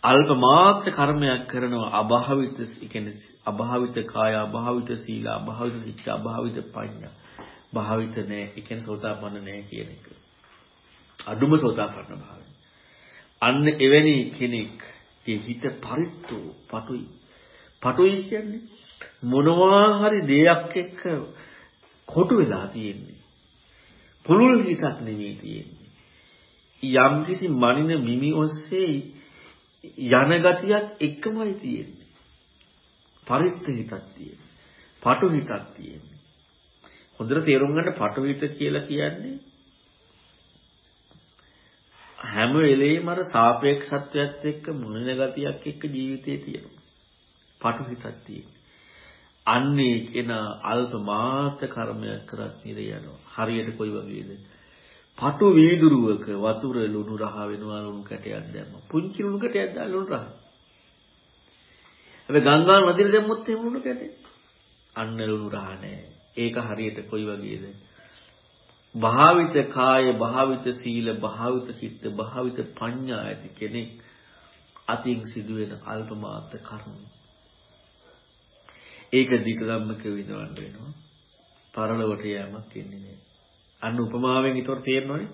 අල්ප මාත්‍ර කර්මයක් කරනවා අභාවිත කියන්නේ අභාවිත කාය අභාවිත සීල අභාවිත චිත්ත අභාවිත පඤ්ඤා භාවිත නැහැ. ඒ කියන්නේ සෝතාපන්න නැහැ කියන එක. අඩුම සෝතාපන්න භාවය. අන්න එවැනි කෙනෙක් ඒ හිත පරිත්තු පටුයි. පටුයි කියන්නේ මොනවා හරි දෙයක් එක්ක කොටු වෙලා තියෙන්නේ. පුළුල් හිතක් නෙමෙයි තියෙන්නේ. යම්කිසි මනින මිමි ඔස්සේ යන ගතියක් එකමයි තියෙන්නේ. පරිත්ත හිතක් තියෙන්නේ. පටු හිතක් තියෙන්නේ. හොඳට තේරුම් ගන්න පටවිත කියලා කියන්නේ හැම වෙලෙම අර සාපේක්ෂත්වයත් එක්ක මුලින ගතියක් එක්ක ජීවිතේ තියෙනවා. පටවිතක් තියෙනවා. අන්නේ කෙන අල්ප මාත්‍ර කර්මයක් කරත් නිර යනවා. හරියට කොයි වගේද? පටු වීදුරුවක වතුර ලුණු රහ වෙනවා ලුණු කැටයක් දැම්ම. පුංචි ලුණු කැටයක් දාලා ලුණු රහ. හැබැයි ගංගා නදියට දැම්මොත් එහෙම ලුණු කැටේ. අන්න ලුණු රහ නැහැ. ඒක හරියට කොයි වගේද? භාවිත කාය, භාවිත සීල, භාවිත චිත්ත, භාවිත පඤ්ඤා ඇති කෙනෙක් අතින් සිදුවෙන අල්ප මාත්‍ර කර්ම. ඒක දිගගම්මක විඳවන්න වෙනවා. පරලොවට යෑමක් ඉන්නේ නෑ. අන්න උපමාවෙන් ඊතොර තේරෙනවනේ.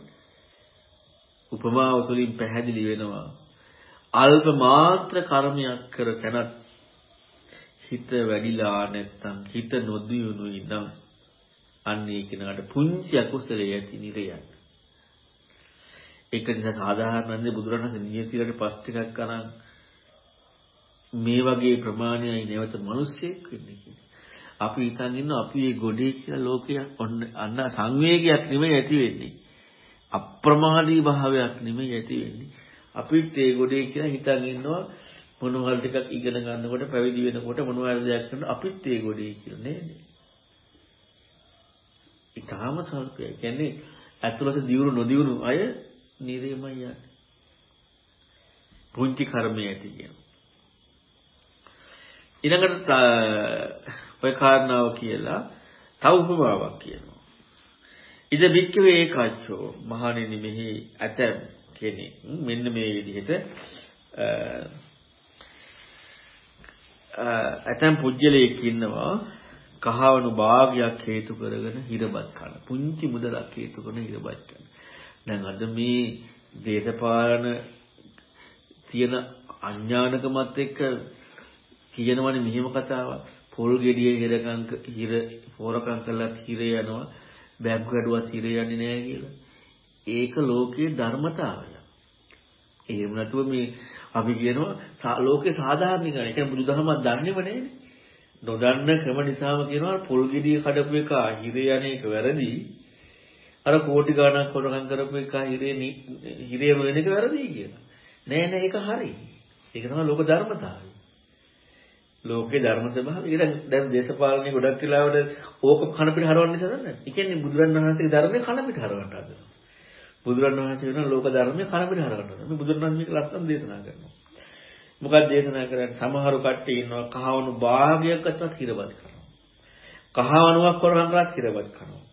උපමාව තුළින් පැහැදිලි වෙනවා. අල්ප මාත්‍ර කර්මයක් කර තැනත් හිත වැඩිලා නැත්තම් හිත නොදියුණුයි නම් අන්නේ කෙනාට පුංචි අකුසලයේ ඇති නිරයන්. ඒක නිසා සාධාරණන්නේ බුදුරණස් නියතිලට පස් ටිකක් අරන් මේ වගේ ප්‍රමාණයයි නැවත මිනිස්සෙක් වෙන්නේ කියලා. අපි හිතන් ඉන්න අපි මේ ගොඩේ කියලා ලෝකයක් ඔන්න අන්න සංවේගයක් නෙමෙයි ඇති වෙන්නේ. අප්‍රමාදී භාවයක් නෙමෙයි ඇති වෙන්නේ. අපිත් ඒ ගොඩේ කියලා හිතන් ඉන්නවා මොනවා ටිකක් ඉගෙන ගන්නකොට පැවිදි වෙනකොට මොනවා හරි දෙයක් කරන අපිත් ඒ ගොඩේ කියලා නේද? ඊටාම සල්පය. කියන්නේ ඇතුළත දියුණු නොදියුණු අය නිරේමයි යන්නේ. පුංචි කර්මය ඇති කියන. ඊළඟට ඔය කාරණාව කියලා තව උපමාවක් කියනවා. ඉද වික්කවේ ඒකච්චෝ මහණෙනි මෙහි ඇතම් කෙනෙක් මෙන්න මේ විදිහට ඇතැම් පුජ්‍යලයක් ඉන්නවා කහවණු භාගයක් හේතු කරගෙන හිරබත් කන. පුංචි මුදලක් හේතු කරගෙන හිරබත් කන. දැන් අද මේ දේශපාලන තියෙන අඥානකමත් එක්ක කියනවනේ මෙහෙම කතාවක්. පොල් ගෙඩිය හිරකම් හිර හොරකම් කළත් හිර යනවා. බැංකු ගැඩුවත් හිර යන්නේ නැහැ කියලා. ඒක ලෝකයේ ධර්මතාවය. එහෙම නැතුව මේ අපි කියනවා ලෝකේ සාධාරණීකරණය. ඒ කියන්නේ බුදුදහමක් දන්නේම නෑනේ. නොදන්න ක්‍රම නිසාම කියනවා පොල් ගෙඩිය කඩපු එක හිරේ යන්නේක වැරදි. අර කෝටි ගණන් හොරකම් කරපු එක හිරේ හිරේ වෙන එක වැරදි කියලා. නෑ නෑ ඒක හරි. ඒක තමයි ලෝක ධර්මතාවය. ලෝකේ ධර්ම ස්වභාවය. ඒක දැන් දේශපාලනේ ගොඩක් වෙලාවට ඕක කන පිට හරවන්න ඉස්සරහ නැහැ. ඒ කියන්නේ බුදුරණවහන්සේගේ ධර්මයේ කන පිට හරවන්න හදනවා. බුදුරණවහන්සේ වෙන ලෝක ධර්මයේ කන පිට හරවන්න හදනවා. මේ බුදුරණවහන්සේ මේක ලස්සන දේශනා කරනවා. මොකක්ද දේශනා කරන්නේ? සමහරු කට්ටිය ඉන්නවා කහවණු භාගයකටවත් හිරවත් කරනවා. කහවණුවක් කරවම් කරත් හිරවත් කරනවා.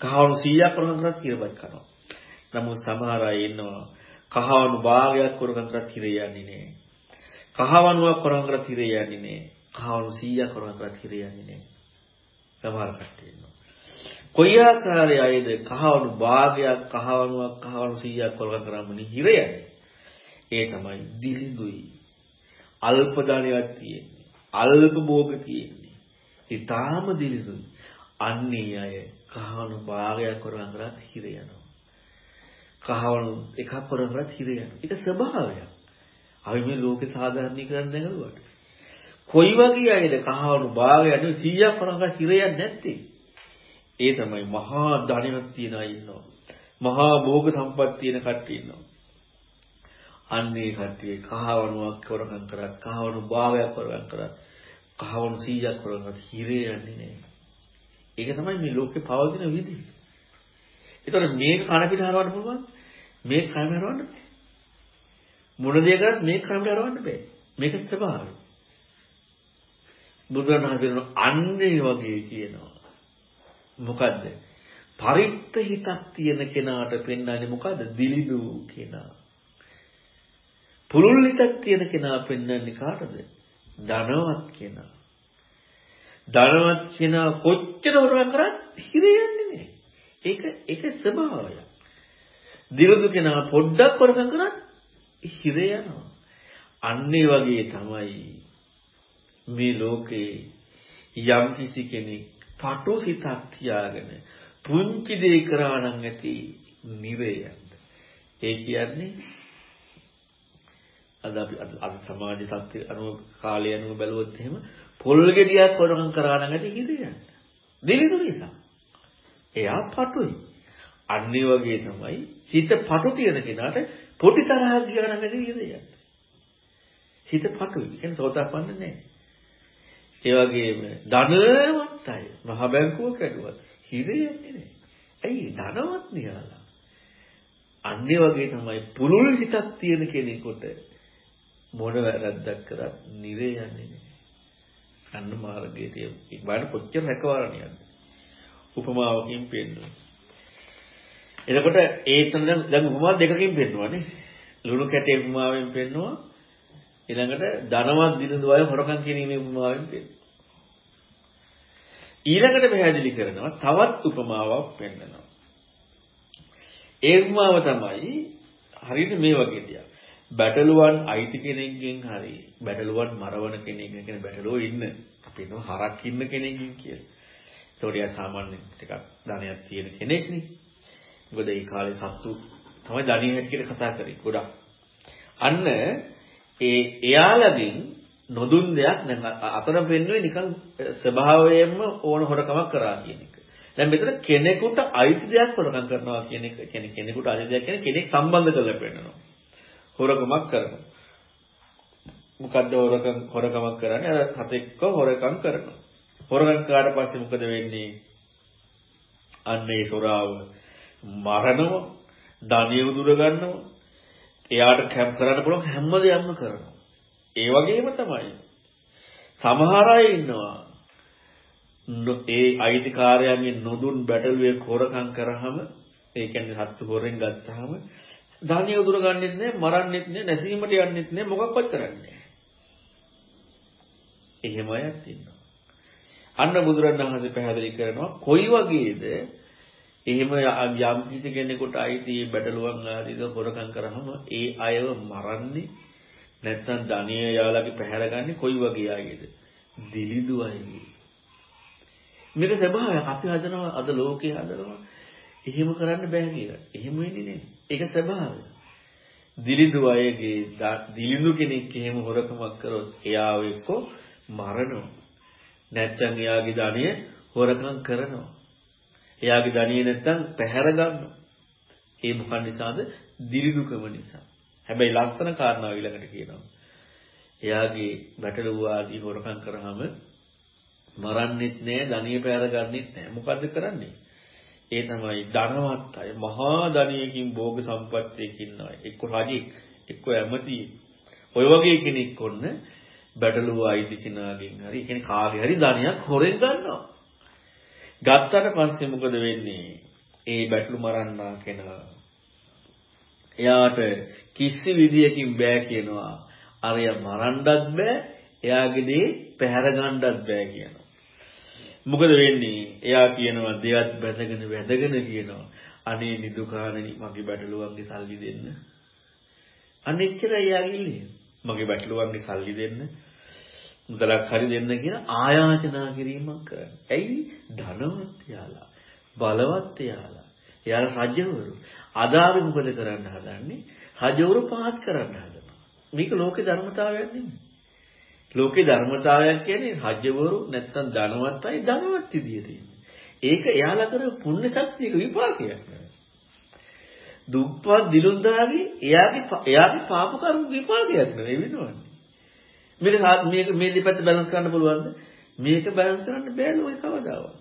කහවණු 100ක් කරවම් කරත් හිරවත් කරනවා. නමුත් සමහර අය ඉන්නවා කහවණු භාගයක් කරවම් කරත් හිර යන්නේ නැහැ. කහවණුවක් කරවම් කරත් හිර යන්නේ නැහැ. කහවණු 100ක් කරවම් කරත් හිර යන්නේ නැහැ. සමහර කට්ටිය ඉන්නවා. කොයි ආකාරයේ අයද කහවණු භාගයක් කහවණුවක් කහවණු 100ක් කරවම් කරාම හිර යන්නේ. ඒ තමයි දිලිඳුයි අල්ප ධනයක් තියෙන්නේ. අල්ප භෝග තියෙන්නේ. ඊටාම දිලිසුයි. අන්නේ අය කහවණු භාගයක් කරන් කරත් හිර යනවා. කහවණු එකක් කරන් කරත් හිර යනවා. ඒක ස්වභාවයක්. අපි මේ ලෝකේ සාධාරණීකරණ නැගලුවට. කොයි වගේ අයද කහවණු භාගයක් 100ක් කරන් කරත් හිර යන්නේ නැත්තේ? ඒ තමයි මහා ධනයක් තියන අය ඉන්නවා. මහා භෝග සම්පත් තියෙන කට්ටිය ඉන්නවා. අන්නේ කට්ටිය කහවණුවක් කරගම් කරත් කහවණු භාවයක් කරගම් කරත් කහවණු 100ක් කරගම් හිරේ යන්නේ නැහැ. ඒක තමයි මේ ලෝකේ පවතින විදිහ. ඒතකොට මේක කන පිට හරවන්න පුළුවන්. මේක කන හරවන්න බෑ. මොන දේ කරත් මේක කන පිට හරවන්න බෑ. මේක ස්වභාවය. බුදුරණන් අන්නේ වගේ කියනවා. මොකද්ද? පරිත්ත හිතක් තියෙන කෙනාට පෙන්වන්නේ මොකද්ද? දිලිදු කෙනා. පුළුල් හිතක් තියෙන කෙනා පෙන්වන්නේ කාටද? ධනවත් කෙනා. ධනවත් කෙනා කොච්චර හොරගම් කරත් හිර යන්නේ නැහැ. ඒක ඒක ස්වභාවය. දිරුදු කෙනා පොඩ්ඩක් හොරගම් කරත් හිර යනවා. අන්නේ වගේ තමයි මේ ලෝකේ යම් කිසි කෙනෙක් පටු සිතක් තියාගෙන පුංචි දේ කරා නම් ඇති නිරයන්ද. ඒ කියන්නේ අද අපි අද සමාජ තත්ත්වය අනුව කාලය අනුව බැලුවොත් එහෙම පොල් ගෙඩියක් හොරකම් කරා නම් ඇති හිතේ දෙලිදු නිසා. එයා පටුයි. අන්නේ වගේ තමයි හිත පටු තියෙන කෙනාට පොඩි තරහක් ගියා නම් ඇති හිතේ හිත පටුයි. කියන්නේ සෝතාපන්න නැහැ. ඒ වගේම ධනවත් අය මහ බැංකුව කැඩුවත් හිරේ යන්නේ නැහැ. ඇයි ධනවත් නියාලා? අන්නේ වගේ තමයි පුරුල් හිතක් තියෙන කෙනෙකුට මොන වැරද්දක් කරත් නිරේ යන්නේ නැහැ. අන්න මාර්ගයට ඉක්මනට කොච්චර රැකවරණයක්ද? උපමාවකින් පෙන්නනවා. එතකොට ඒතන දැන් දැන් උපමා දෙකකින් පෙන්නනවානේ. ලුණු කැටේ උපමාවෙන් පෙන්නවා. ඊළඟට ධනවත් දිනදු අය හොරකම් කිරීමේ උපමාවෙන් පෙන්නවා. ඊළඟට පැහැදිලි කරනවා තවත් උපමාවක් පෙන්නනවා. ඒ උපමාව තමයි හරියට මේ වගේ දෙයක්. බැටළුවන් අයිති කෙනෙක්ගෙන් හරි බැටළුවන් මරවන කෙනෙක්ගෙන් කියන බැටළුවෝ ඉන්න අපි හිතමු හරක් ඉන්න කෙනෙක්ගෙන් කියලා. ඒතකොට එයා සාමාන්‍ය ටිකක් ධනයක් තියෙන කෙනෙක්නේ. මොකද ඒ කාලේ සත්තු තමයි ධනිය කියලා කතා කරේ ගොඩක්. අන්න ඒ එයාලගෙන් නොදුන් දෙයක් නැත්නම් අතන පෙන්වන්නේ නිකන් ස්වභාවයෙන්ම ඕන හොරකමක් කරා කියන එක. දැන් මෙතන කෙනෙකුට අයිති දෙයක් හොරකම් කරනවා කියන එක කියන්නේ කෙනෙකුට අයිති දෙයක් කියන්නේ කෙනෙක් සම්බන්ධ කරලා පෙන්නනවා. හොරකමක් කරනවා. මොකද්ද හොරකම් හොරකමක් කරන්නේ? අර හතෙක්ක හොරකම් කරනවා. හොරකම් කරාට පස්සේ මොකද වෙන්නේ? අන්න ඒ සොරාව මරනවා, ධනිය උදුර ගන්නවා. එයාට කැම් කරන්න පුළුවන් හැම දෙයක්ම කරනවා. ඒ වගේම තමයි. සමහර අය ඉන්නවා ඒ අයිතිකාරයන්ගේ නොදුන් බැටළුවේ හොරකම් කරාම ඒ කියන්නේ හත්තු හොරෙන් ගත්තාම ධානිය උදුර ගන්නෙත් නෑ, මරන්නෙත් නෑ, නැසීමට යන්නෙත් නෑ, මොකක්වත් කරන්නේ නෑ. එහෙම අයත් ඉන්නවා. අන්න බුදුරණවහන්සේ පැහැදිලි කරනවා කොයි වගේද එහෙම යම් කිසි කෙනෙකුට අයිති බඩලුවන් ආදීද හොරකම් කරාම ඒ අයව මරන්නේ නැත්නම් ධනිය යාළගේ පැහැරගන්නේ කොයි වගේ අයද? දිලිදු අයගේ. මේක ස්වභාවයක් අපි හදනවා අද ලෝකේ හදනවා එහෙම කරන්න බෑ කියලා. එහෙම වෙන්නේ නෑ. ඒක ස්වභාවය. දිලිඳු අයගේ දිලිඳු කෙනෙක් එහෙම හොරකමක් කරොත් එයාව එක්ක මරනවා. නැත්තම් එයාගේ ධනිය හොරකම් කරනවා. එයාගේ ධනිය නැත්තම් පැහැර ගන්නවා. ඒ මොකක් නිසාද? දිලිඳුකම නිසා. හැබැයි ලස්සන කාරණාව ඊළඟට කියනවා. එයාගේ බැටළුව ආදී හොරකම් කරාම මරන්නෙත් නෑ, ධනිය පැහැර ගන්නෙත් නෑ. මොකද්ද කරන්නේ? ඒ තමයි ධනවත් අය මහා ධනියකින් භෝග සම්පත්තියකින් අය එක්ක රජෙක් එක්ක ඇමතියෙක් ඔය වගේ කෙනෙක් ඔන්න බැටළුව අයිති කෙනාගෙන් හරි ඒ කියන්නේ කාගේ හරි ධනයක් හොරෙන් ගන්නවා ගත්තට පස්සේ මොකද වෙන්නේ ඒ බැටළු මරන්නා කෙනා එයාට කිසි විදියකින් බෑ කියනවා අරය මරන්නත් බෑ එයාගේ දේ පැහැර ගන්නත් බෑ කියනවා මොකද වෙන්නේ? එයා කියනවා දෙයක් බැඳගෙන වැදගෙන කියනවා. අනේ නිදුකාණනි මගේ බැටළුවන්ගේ සල්ලි දෙන්න. අනෙච්චරයි එයාගිල්ලේ. මගේ බැටළුවන්ගේ සල්ලි දෙන්න. මුදලක් හරි දෙන්න කියන ආයාචනා කිරීමක් කරන්නේ. ඇයි? ධනවත් යාලා. බලවත් යාලා. එයාලා රජවරු. අදාවි මොකද කරන්න හදන්නේ? රජවරු පහත් කරන්න හදනවා. මේක ලෝකේ ධර්මතාවයක් නෙමෙයි. ලෝකේ ධර්මතාවයක් කියන්නේ රජවරු නැත්තම් ධනවත් අය ධනවත් විදියට ඒක එයාලා කරපු පුණ්‍ය ශක්තියක විපාකයක්. දුප්පත් දිලුන්දාගේ එයාගේ එයාගේ පාප කර්ම විපාකයක් නෙවෙයි වෙනවන්නේ. මේක මේක මේ දෙපැත්ත බැලන්ස් කරන්න පුළුවන්ද? මේක බැලන්ස් කරන්න බෑ ලෝකේ කවදාවත්.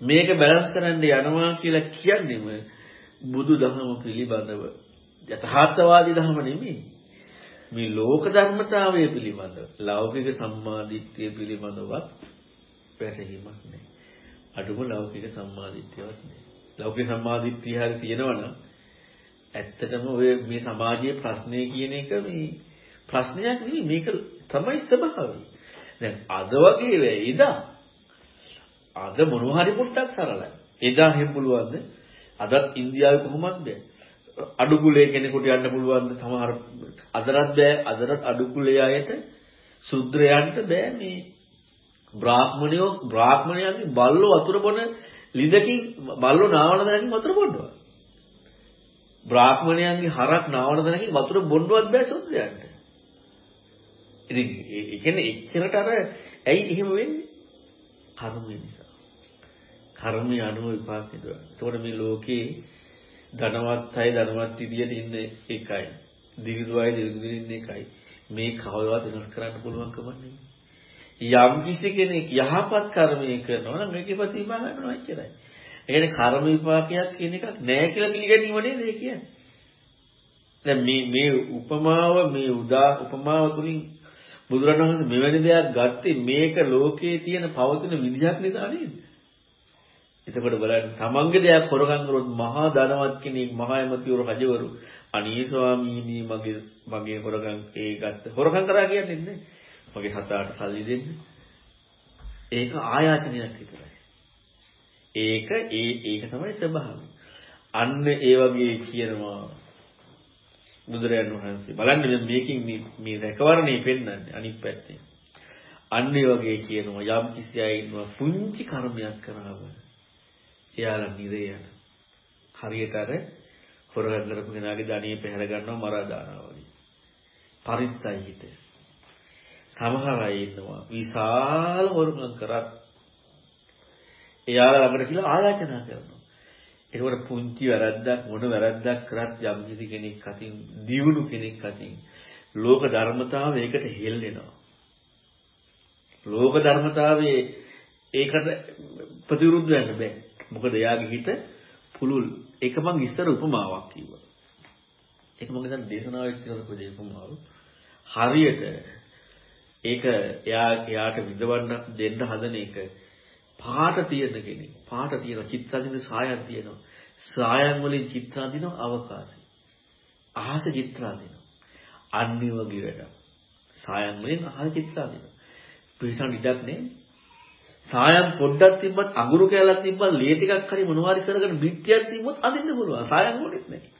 මේක බැලන්ස් කරන්න යනවා කියලා කියන්නේම බුදු දහම පිළිබඳව යථාර්ථවාදී ධර්ම නෙමෙයි. මේ ලෝක ධර්මතාවය පිළිබඳ ලෞකික සම්මාදිට්ඨිය පිළිබඳවත් වැටහීමක් නැහැ. අඩුම ලෞකික සම්මාදිට්ඨියවත් නැහැ. ලෞකික සම්මාදිට්ඨිය හරි තියෙනවනම් ඇත්තටම ඔය මේ සමාජයේ ප්‍රශ්නේ කියන එක මේ ප්‍රශ්නයක් නෙවෙයි මේක තමයි ස්වභාවය. දැන් අද වගේ වෙයි ඉදා අද මොනවා හරි පොඩ්ඩක් සරලයි. එදා හැම පුළුවන්ද? අදත් ඉන්දියාවේ කොහොමද? අඩුකුලේ කෙනෙකුට යන්න පුළුවන් සමහර අදරත් බෑ අදරත් අඩුකුලේ අයට සුද්ධරයන්ට බෑ මේ බ්‍රාහ්මණයෝ බ්‍රාහ්මණයන්ගේ බල්ලෝ වතුර බොන ලිඳකින් බල්ලෝ නාවන දණකින් වතුර බොන්නවා බ්‍රාහ්මණයන්ගේ හරක් නාවන දණකින් වතුර බොන්නවත් බෑ සුද්ධරයන්ට ඉතින් ඒ කියන්නේ එච්චරට අර ඇයි එහෙම වෙන්නේ කර්මය නිසා කර්මය අනුව විපාක දෙනවා ඒතකොට මේ ලෝකේ ධනවත් අය ධනවත් විදියට ඉන්නේ එකයි. දිවිදු අය දිවිදු ඉන්නේ එකයි. මේ කවදාවත් වෙනස් කරන්න පුළුවන් කමක් යම් කිසි කෙනෙක් යහපත් කර්මය කරනවා නම් මේකේ ප්‍රතිඵල ගන්නවා එච්චරයි. ඒ කියන්නේ කර්ම විපාකයක් කියන එකක් නෑ කියලා පිළිගැනීම නේද ඒ කියන්නේ. දැන් මේ මේ උපමාව මේ උදා උපමාව තුලින් බුදුරණවහන්සේ මෙවැනි දෙයක් ගත්තේ මේක ලෝකයේ තියෙන පවතින විදිහක් නිසා නේද? එතකොට බලන්න තමන්ගේ දෙයක් හොරගම් කරොත් මහා ධනවත් කෙනෙක් මහා එමතිවරු රජවරු අනී ස්වාමීනි මගේ මගේ හොරගම් ඒ ගත්ත හොරගම් කරා කියන්නේ නැහැ මගේ හතාට සල්ලි දෙන්න. ඒක ආයාචනයක් විතරයි. ඒක ඒ ඒක තමයි ස්වභාවය. අන්න ඒ වගේ කියනවා. බුදුරයන් වහන්සේ බලන්න මේකින් මේ රැකවරණේ පෙන්වන්නේ අනිත් පැත්තේ අන්න ඒ වගේ කියනවා යම් කිසි අය ඉන්නවා පුංචි කර්මයක් කරාම එයාලා නිරේ යන. හරියට අර හොරගම් කරපු කෙනාගේ ධනිය පැහැර ගන්නවා මරා දානවා වගේ. පරිත්තයි හිත. සමහර අය ඉන්නවා විශාල හොරගම් කරත් එයාලා ළඟට කියලා ආයාචනා කරනවා. ඒකට පුංචි වැරද්දක් මොන වැරද්දක් කරත් යම් කිසි කෙනෙක් අතින් දියුණු කෙනෙක් අතින් ලෝක ධර්මතාව ඒකට හෙල්ලෙනවා. ලෝක ධර්මතාවයේ ඒකට ප්‍රතිවිරුද්ධ වෙන්න බෑ. මොකද එයාගේ හිත පුළුල්. ඒක මං ඉස්සර උපමාවක් කිව්වා. ඒක මම දැන් දේශනාවෙත් කියලා පොඩි උපමාව. හරියට ඒක එයා එයාට විදවන්න දෙන්න හදන එක පාට තියෙන කෙනෙක්. පාට තියෙන චිත්‍රාදීන සායන් තියෙනවා. සායන් වලින් චිත්‍රාදීන අවකාශය. අහස චිත්‍රාදීන. අන්නේ වගේ වැඩක්. සායම් වලින් ආහාර චිත්තා දෙනවා. පිළිසන් ඉඩක් නේ. සායම් පොඩ්ඩක් තිබ්බත් අඟුරු කැලක් තිබ්බත් ලේ ටිකක් හරි මොනවා හරි කරගෙන බිත්තියක් තිබ්බොත් අදින්න පුළුවන්. සායම් ඕනෙත් නැහැ.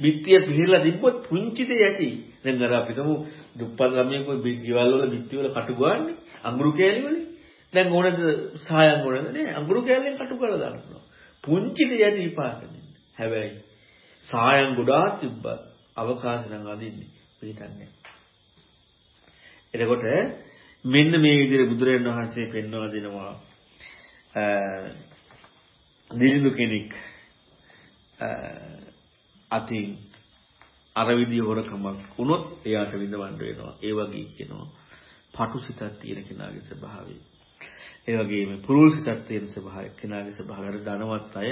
බිත්තිය පිළිලා තිබ්බොත් පුංචි දෙයක් ඇති. දැන් අර අපි තමු දුප්පත් ළමයෙක් ඔය ගෙවල් වල බිත්ති වල කටු ගාන්නේ අඟුරු කෑලි වලින්. දැන් ඕනද සායම් ඕනද නෑ අඟුරු කෑල්ලෙන් කටු කරලා දානවා. පුංචි දෙයක් විපාක හැබැයි සායම් ගොඩාක් තිබ්බත් අවකාශ නම් අදින්නේ පිටන්නේ. එතකොට මෙන්න මේ විදිහට බුදුරජාණන් වහන්සේ පෙන්වා දෙනවා දිලිඳු කෙනෙක් අතින් අර විදිය හොරකමක් වුණොත් එයාට විඳවන්න වෙනවා. ඒ වගේ කියනවා පටුසිතක් තියෙන කෙනාගේ ස්වභාවය. ඒ වගේම පුරුල් සිතක් තියෙන ස්වභාවය කෙනාගේ ස්වභාවය. අර ධනවත් අය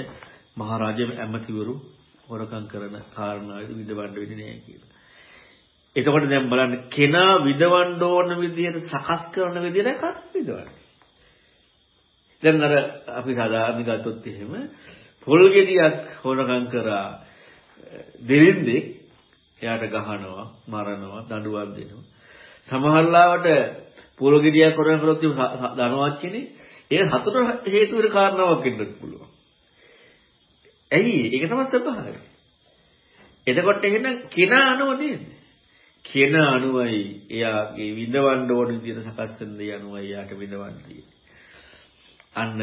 මහරජා ඇමතිවරු හොරකම් කරන කාරණාවේදී විඳවන්න වෙන්නේ නැහැ කියලා. එතකොට දැන් බලන්න කෙනා විඳවන්න ඕන විදියට සකස් කරන විදියට කක් විඳවන්නේ. දැන් අර අපි සාදාරණ ගත්තොත් එහෙම පොල් ගෙඩියක් හොරකම් කරා දෙලින්දෙක් එයාට ගහනවා මරනවා දඬුවම් දෙනවා සමහරලාවට පොල් ගෙඩියක් හොරකම් කරොත් ධනවත් කෙනෙක් ඒ හතර හේතු වෙන කාරණාවක් වෙන්නත් පුළුවන්. ඇයි? ඒක තමයි ස්වභාවය. එතකොට එහෙනම් කෙනා අනුව නේද? කෙනා අනුවයි එයාගේ විඳවන්න ඕන විදිහට සකස් වෙන දේ අනුවයි එයාට විඳවන්න තියෙන්නේ. අන්න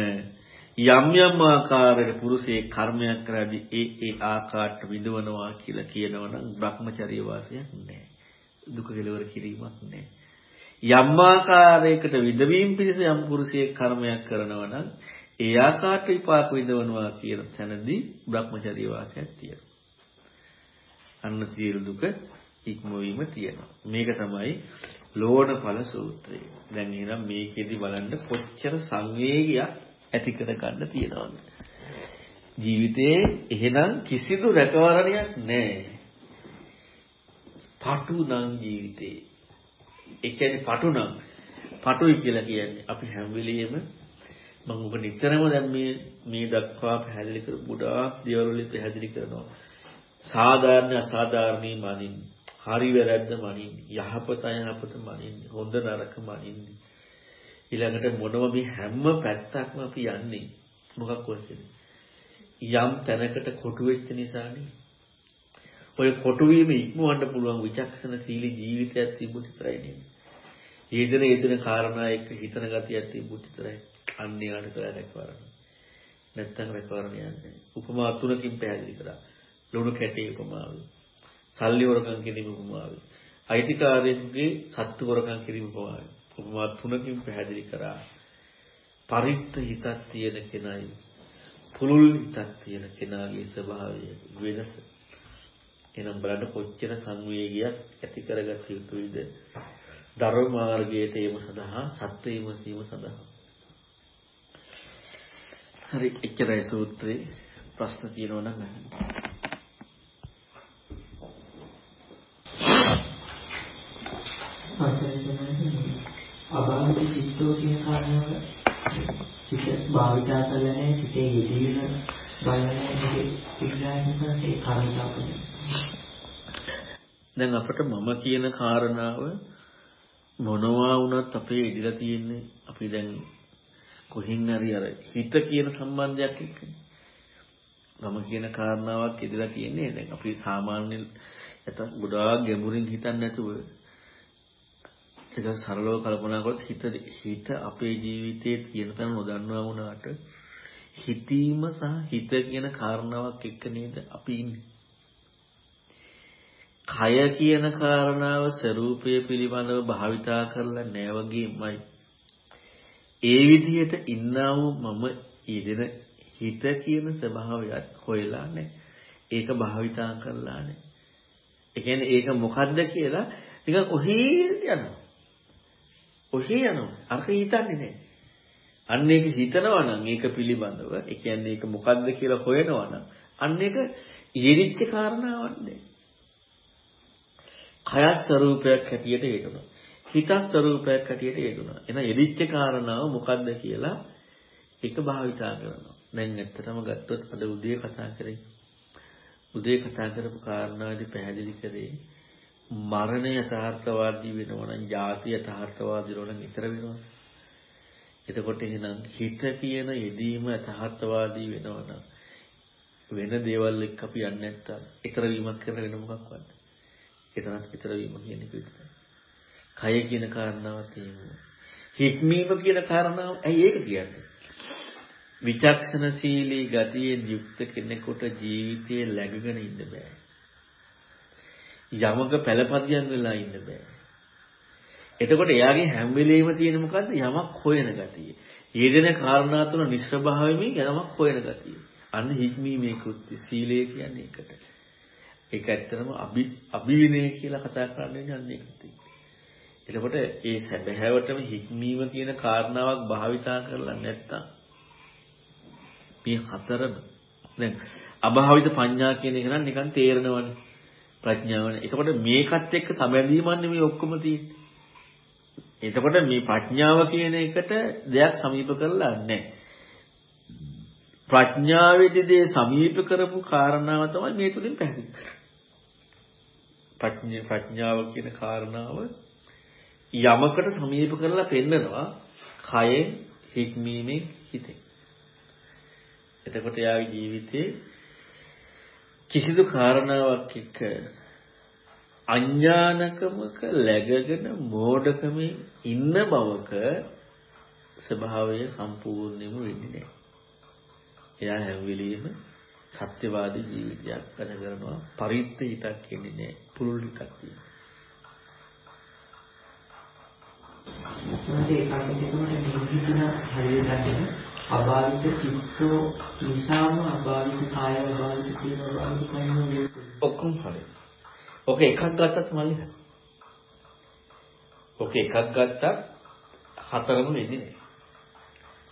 යම් යම් ආකාරයකට පුරුෂයේ කර්මයක් කරද්දී ඒ ඒ ආකාරයට විඳවනවා කියලා කියනවනම් Brahmacharya වාසයක් නැහැ. දුක කෙලවර කිරීමක් නැහැ. යම් ආකාරයකට විදවීම පිණිස යම් පුරුෂයේ කර්මයක් කරනවා නම් ඒ ආකාරයට විපාක විඳවනවා කියන තැනදී Brahmacharya වාසයක් තියෙනවා. අන්න සියලු දුක ඉක්මවීම තියෙනවා. මේක තමයි ලෝණඵල සූත්‍රය. දැන් එහෙනම් මේකෙදි බලන්න කොච්චර සංවේගයක් ඇති කර ගන්න තියෙනවා. ජීවිතේ එහෙනම් කිසිදු රැකවරණයක් නැහැ. පටු නම් ජීවිතේ. ඒ කියන්නේ පටු නම් පටුයි කියලා කියන්නේ අපි හැම වෙලෙම මම ඔබ නිතරම දැන් මේ මේ දක්වා පැහැදිලි කර ගොඩාක් දේවල් වලින් පැහැදිලි කරනවා. සාධාරණ අසාධාරණී මනින් හරි වැරද්ද මනින් යහපත අයහපත මනින් හොඳ නරක මනින් ඊළඟට මොනව මේ හැම පැත්තක්ම අපි යන්නේ මොකක් ඔස්සේද? යම් තැනකට කොටු වෙච්ච නිසානේ. ඔය කොටු වීම ඉක්මවන්න පුළුවන් විචක්ෂණ සීලී ජීවිතයක් තිබුත් විතරයි නේද? ඊදෙන ඊදෙන කාරණා එක්ක හිතන ගතියක් තිබුත් විතරයි. අන්න යාට කරා රැකවරණ. නැත්තම් රැකවරණ යන්නේ. උපමා තුනකින් පැහැදිලි කරා. ලුණු කැටේ උපමාව. සල්ලි වරකම් කිරීම උපමාව. අයිතිකාරයෙකුගේ සත්තු වරකම් කිරීම උපමාව. උපමා තුනකින් පැහැදිලි කරා. පරිත්ත හිතක් තියෙන කෙනයි පුලුල් හිතක් තියෙන කෙනාගේ ස්වභාවය වෙනස. එනම් බලන්න කොච්චර සංවේගයක් ඇති කරගත යුතුයිද ධර්ම මාර්ගයේ තේම සඳහා සත්‍ය විමසීම සඳහා. හරි එච්චරයි සූත්‍රේ ප්‍රශ්න තියෙනවා නම් අහන්න. අභාවිත චිත්තෝ කියන කාරණාව හිත භාවිතා කරලා නැහැ හිතේ යෙදීම බලන්නේ හිතේ විග්‍රහය ඒ කාරණාව දැන් අපිට මම කියන කාරණාව මොනවා වුණත් අපේ ඉදිරිය තියෙන්නේ අපි දැන් කොහින් හරි අර හිත කියන සම්බන්ධයක් එක්කනේ මම කියන කාරණාවක් ඉදිරිය තියෙන්නේ දැන් අපි සාමාන්‍ය නැත්නම් ගොඩාක් ගැඹුරින් හිතන්නේ නැතුව ඒක සරලව කල්පනා කරොත් හිත හිත අපේ ජීවිතයේ තියෙන තැන නොදන්නවා වුණාට හිතීම සහ හිත කියන කාරණාවක් එක්ක නේද අපි ඉන්නේ. කය කියන කාරණාව ස්වરૂපය පිළිබඳව භාවිතා කරලා නැහැ වගේමයි. ඒ විදිහට ඉන්නා වූ මම ඊදෙන හිත කියන ස්වභාවයත් හොයලා නැහැ. ඒක භාවිතා කරලා නැහැ. ඒ කියන්නේ ඒක මොකද්ද කියලා නිකන් ඔහේ යනවා. ඔහේ යනවා. අරක හිතන්නේ නැහැ. අන්න ඒක හිතනවා නම් ඒක පිළිබඳව, ඒ කියන්නේ ඒක මොකද්ද කියලා හොයනවා නම් අන්න ඒක යෙදිච්ච කාරණාවක් නේ. කය ස්වરૂපයක් හැටියට යෙදුණා. හිත ස්වરૂපයක් හැටියට යෙදුණා. එහෙනම් යෙදිච්ච කාරණාව මොකද්ද කියලා ඒක භාවිතා කරනවා. දැන් ඇත්තටම ගත්තොත් අද උදේ කතා කරේ. උදේ කතා කරපු කාරණාවේදී පැහැදිලි කරේ මරණය යථාර්ථවාදී වෙනවා නම් ජාති යථාර්ථවාදී වෙනවා නම් ඊතර වෙනවා. එතකොට එහෙනම් හිත කියන යෙදීම යථාර්ථවාදී වෙනවා නම් වෙන දේවල් එක්ක අපි යන්නේ නැත්තම් ඊතර වීමක් කරන වෙන මොකක්වත්. එතනත් ඊතර වීම කියන එක විතරයි. කය කියන කාරණාවත් එහෙමයි. හික්මීම කියන කාරණාව ඇයි ඒක කියන්නේ? විචක්ෂණශීලී ගතියෙන් යුක්ත කෙනෙකුට ජීවිතයේ läගගෙන ඉන්න බෑ. යමක පළපදියම් වෙලා ඉන්න බෑ. එතකොට එයාගේ හැම වෙලෙම තියෙන මොකද්ද? යමක් හොයන ගතිය. යෙදෙන කාරණා තුන නිස්සභාවයෙන් යමක් හොයන ගතිය. අන්න හික්මීමේ කෘත්‍ය සීලය කියන්නේ ඒකට. ඒක ඇත්තටම අභි අභිවිනය කියලා කතා කරන්නේ අන්න ඒකට. එතකොට ඒ සැබෑවටම හික්මීම කියන කාරණාවක් භාවිතා කරලා නැත්තම් මේ හතරම දැන් අභාවිත පඤ්ඤා කියන එක නම් නිකන් තේරෙනවනේ ප්‍රඥාවනේ. එතකොට මේකත් එක්ක සම්බන්ධීමක් නෙමෙයි ඔක්කොම තියෙන්නේ. එතකොට මේ ප්‍රඥාව කියන එකට දෙයක් සමීප කරලා නැහැ. ප්‍රඥාවේදී දේ සමීප කරපු කාරණාව තමයි මේ තුලින් පැහැදිලි කරන්නේ. ප්‍රඥාව කියන කාරණාව යමකට සමීප කරලා පෙන්නනවා කයෙන් හික්මීමේ හිතේ. එතකොට යාගේ ජීවිතේ කිසිදු කාරණාවක් එක්ක අඥානකමක läගගෙන මෝඩකමේ ඉන්න බවක ස්වභාවය සම්පූර්ණයෙන්ම වෙන්නේ නැහැ. එයා හැම වෙලෙම සත්‍යවාදී ජීවිතයක් ගත කරනවා පරිත්‍ත හිතක් එන්නේ නැහැ. පුරුල් හිතක් තියෙනවා. අභාවිත චිත්තෝ නිසාම අභාවිත කාය අභාවිත කියන අභාවිත කයින් ඔක්කොම හරි. ඔක එකක් ගත්තත් මල්ලි. ඔක එකක් ගත්තත් හතරම වෙන්නේ නැහැ.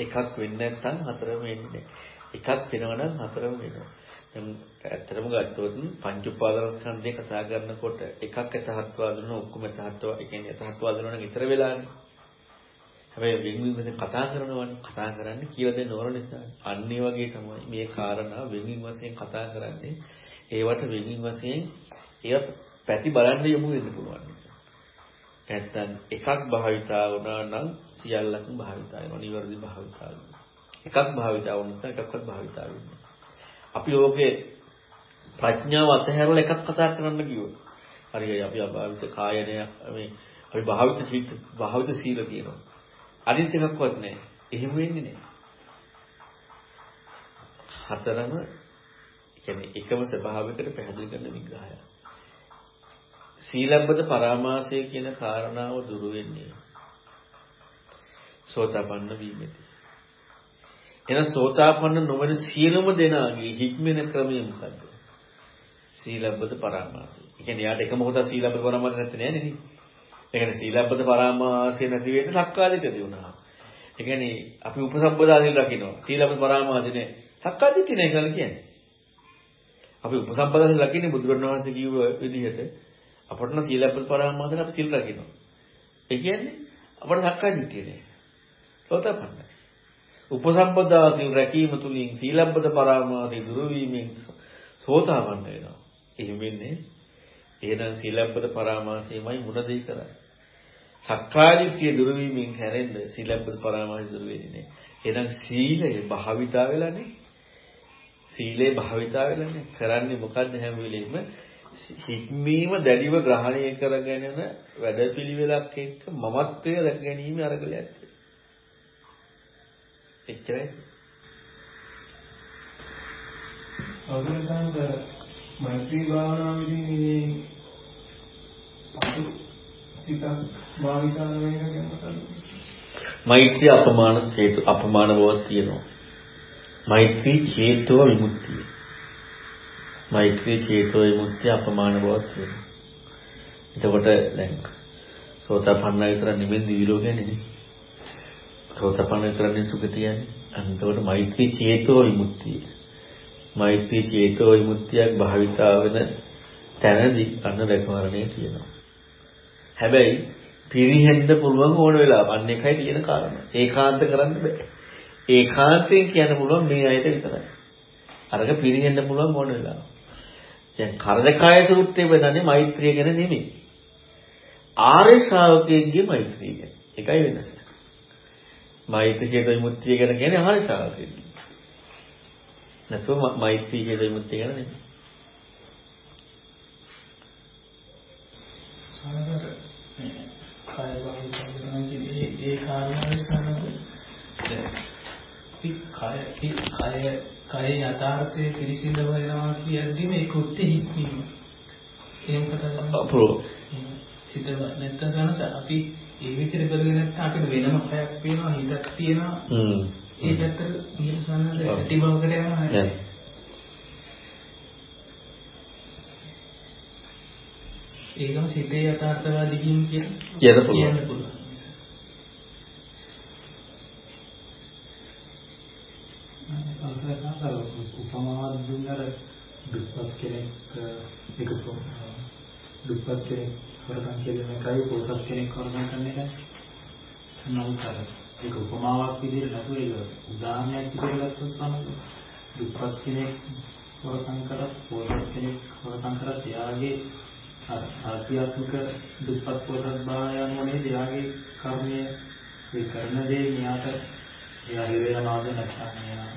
එකක් වෙන්නේ නැත්නම් හතරම වෙන්නේ නැහැ. එකක් වෙනවනම් හතරම වෙනවා. දැන් ඇත්තටම ගත්තොත් පංච උපාදානස්කන්ධය කතා කරනකොට එකක් යථාර්ථවාද වෙන ඔක්කොම යථාර්ථවා ඒ කියන්නේ යථාර්ථවාද වෙනවනම් ඊතර වෙලානේ. හැබැයි වෙන්වෙන් වශයෙන් කතා කරනවනේ කතා කරන්නේ කියලා දෙන්න ඕන නිසා. අන්න ඒ වගේ තමයි මේ කාරණා වෙන්වෙන් වශයෙන් කතා කරන්නේ. ඒවට වෙන්වෙන් වශයෙන් ඒව පැති බලන්න යමු වෙන්න පුළුවන් නිසා. නැත්තම් එකක් භාවිතා වුණා නම් සියල්ලක්ම භාවිතා වෙනවා. නිවැරදි භාවිතා වෙනවා. එකක් භාවිතා වුණා නම් එකක්වත් භාවිතා වෙන්නේ අපි ඕකේ ප්‍රඥාව අතහැරලා එකක් කතා කරන්න කිව්වොත් හරියයි අපි අභාවිත කායනය මේ අපි භාවිත චිත්ත භාවිත සීල කියනවා. අනිත් එකක්වත් නැහැ. එහෙම වෙන්නේ නැහැ. හතරම කියන්නේ එකම ස්වභාවයකට පැහැදිලි කරන විග්‍රහය. සීලබ්බත පරාමාසය කියන කාරණාව දුරු වෙන්නේ සෝතාපන්න වීමෙදී. එන සෝතාපන්න නොවන සියලුම දෙනාගේ හික්මෙන ක්‍රමය මොකද්ද? සීලබ්බත පරාමාසය. ඒ කියන්නේ යාට එක මොහොතක් සීලබ්බත පරාමාසය නැත්තේ නෑනේ නේ. ඒ කියන්නේ සීලබ්බත පරාමාසය නැති වෙන්නේ සක්කාදිට්ඨිය වුණා. ඒ කියන්නේ අපි උපසම්පදාසින් රකින්නවා. සීලබ්බත පරාමාසය නේ. සක්කාදිට්ඨිය නේ කියලා කියන්නේ. අපි උපසම්පදාසින් රකින්නේ බුදුරණවහන්සේ කිව්ව විදිහට අපට නම් සීලබ්බත පරාමාසයෙන් අපි සිල් රකින්නවා. ඒ කියන්නේ අපට සක්කාදිට්ඨිය නේ. සෝතපන්නයි. උපසම්පදාසින් රැකීම තුලින් සීලබ්බත පරාමාසය දුරු වීමෙන් සෝතාපන්න වෙනවා. එහෙම වෙන්නේ එහෙනම් සීලබ්බත පරාමාසයමයි මුණ දෙයි කරන්නේ. සක්කාදිට්ඨිය දුරු වීමෙන් හැරෙන්න සීලබ්බත පරාමාසය දුරු වෙන්නේ නැහැ. එහෙනම් සීලය භාවිතා වෙලානේ. සීලේ භාවිතා වෙලානේ. කරන්නේ මොකද්ද හැම වෙලෙම හික්මීම දැඩිව ග්‍රහණය කරගෙන යන වැඩපිළිවෙලක් එක්ක මමත්වයේ රැක ගැනීම අරගලයක්. එච්චරයි. අවසන් මෛත්‍රී භාවනාවේදී මේ අතු සිතක් භාවිතා කරන එක ගැන මෛත්‍රී අපමාන හේතු අපමාන බවක් තියෙනවා. මෛත්‍රී චේතෝ විමුක්තිය. මෛත්‍රී චේතෝ විමුක්තිය අපමාන බවක් තියෙනවා. එතකොට දැන් සෝතාපන්න විතර නෙමෙයි දිවිලෝ කියන්නේ. සෝතාපන්න කරන්නේ සුගතියන්නේ. අන්තවට මෛත්‍රී චේතෝ විමුක්තිය. මෛත්‍රී චේතෝ විමුක්තියක් භාවිතා වෙන තැනදී අන්න රැකවරණය කියනවා. හැබැයි පිරිහෙන්න පුළුවන් ඕන වෙලාව. අන්න එකයි තියෙන කාරණා. ඒකාන්ත කරන්න බෑ. ඒකාන්තයෙන් කියන්න පුළුවන් මේ අයට විතරයි. අරක පිරිහෙන්න පුළුවන් ඕන වෙලාව. දැන් කරදකාය සූත්‍රයේ වෙනන්නේ මෛත්‍රිය ගැන නෙමෙයි. ආර්ය ශ්‍රාවකයෙක්ගේ මෛත්‍රිය ගැන. ඒකයි වෙනස. මෛත්‍රී චේතෝ විමුක්තිය ගැන කියන්නේ ශ්‍රාවකයෙක්ගේ. නැත්නම් මෛත්‍රී චේතෝ විමුක්තිය ගැන නෙමෙයි. සමහර කාය භාවිත කරන කිදී ඒ කාරණාවේ සමහර කය යථාර්ථයේ පිළිසිඳ වෙනවා කියද්දිම ඒ කෘත්‍ය හික්මීම. එහෙම කතා කරනවා. අපෝ. හිත නැත්තම් සනස අපි ඒ විතර කරගෙන නැත්නම් අපිට වෙනම කයක් පේනවා හිතක් තියෙනවා. හ්ම්. ඒ පැත්තට ඉහළ සනස ඇටි බවකට යනවා. ඒකම සිතේ යථාර්ථවාදී කියන කියන්න පුළුවන්. අවසරසාර උපමාවක් දුන්නාර දුප්පත් කෙනෙක් එක දුප්පත් කෙනෙක් හොරකම් කියන එකයි පොසත් කෙනෙක් හොරකම් කරන එකයි නමුතර ඒක උපමාවක් විදිහට නැතුව ඒක උදාහරණයක් විදිහට ගත්තොත් සමහර දුප්පත් කෙනෙක් හොරකම් කරත් පොසත් කෙනෙක් හොරකම් කරත් එයාගේ ආධ්‍යාත්මික දුප්පත් පොසත් භාවය අනුව එයාගේ කර්මය ඒ කරන දේ මෙයාට එයා හිරේනවාද නැත්නම් එයා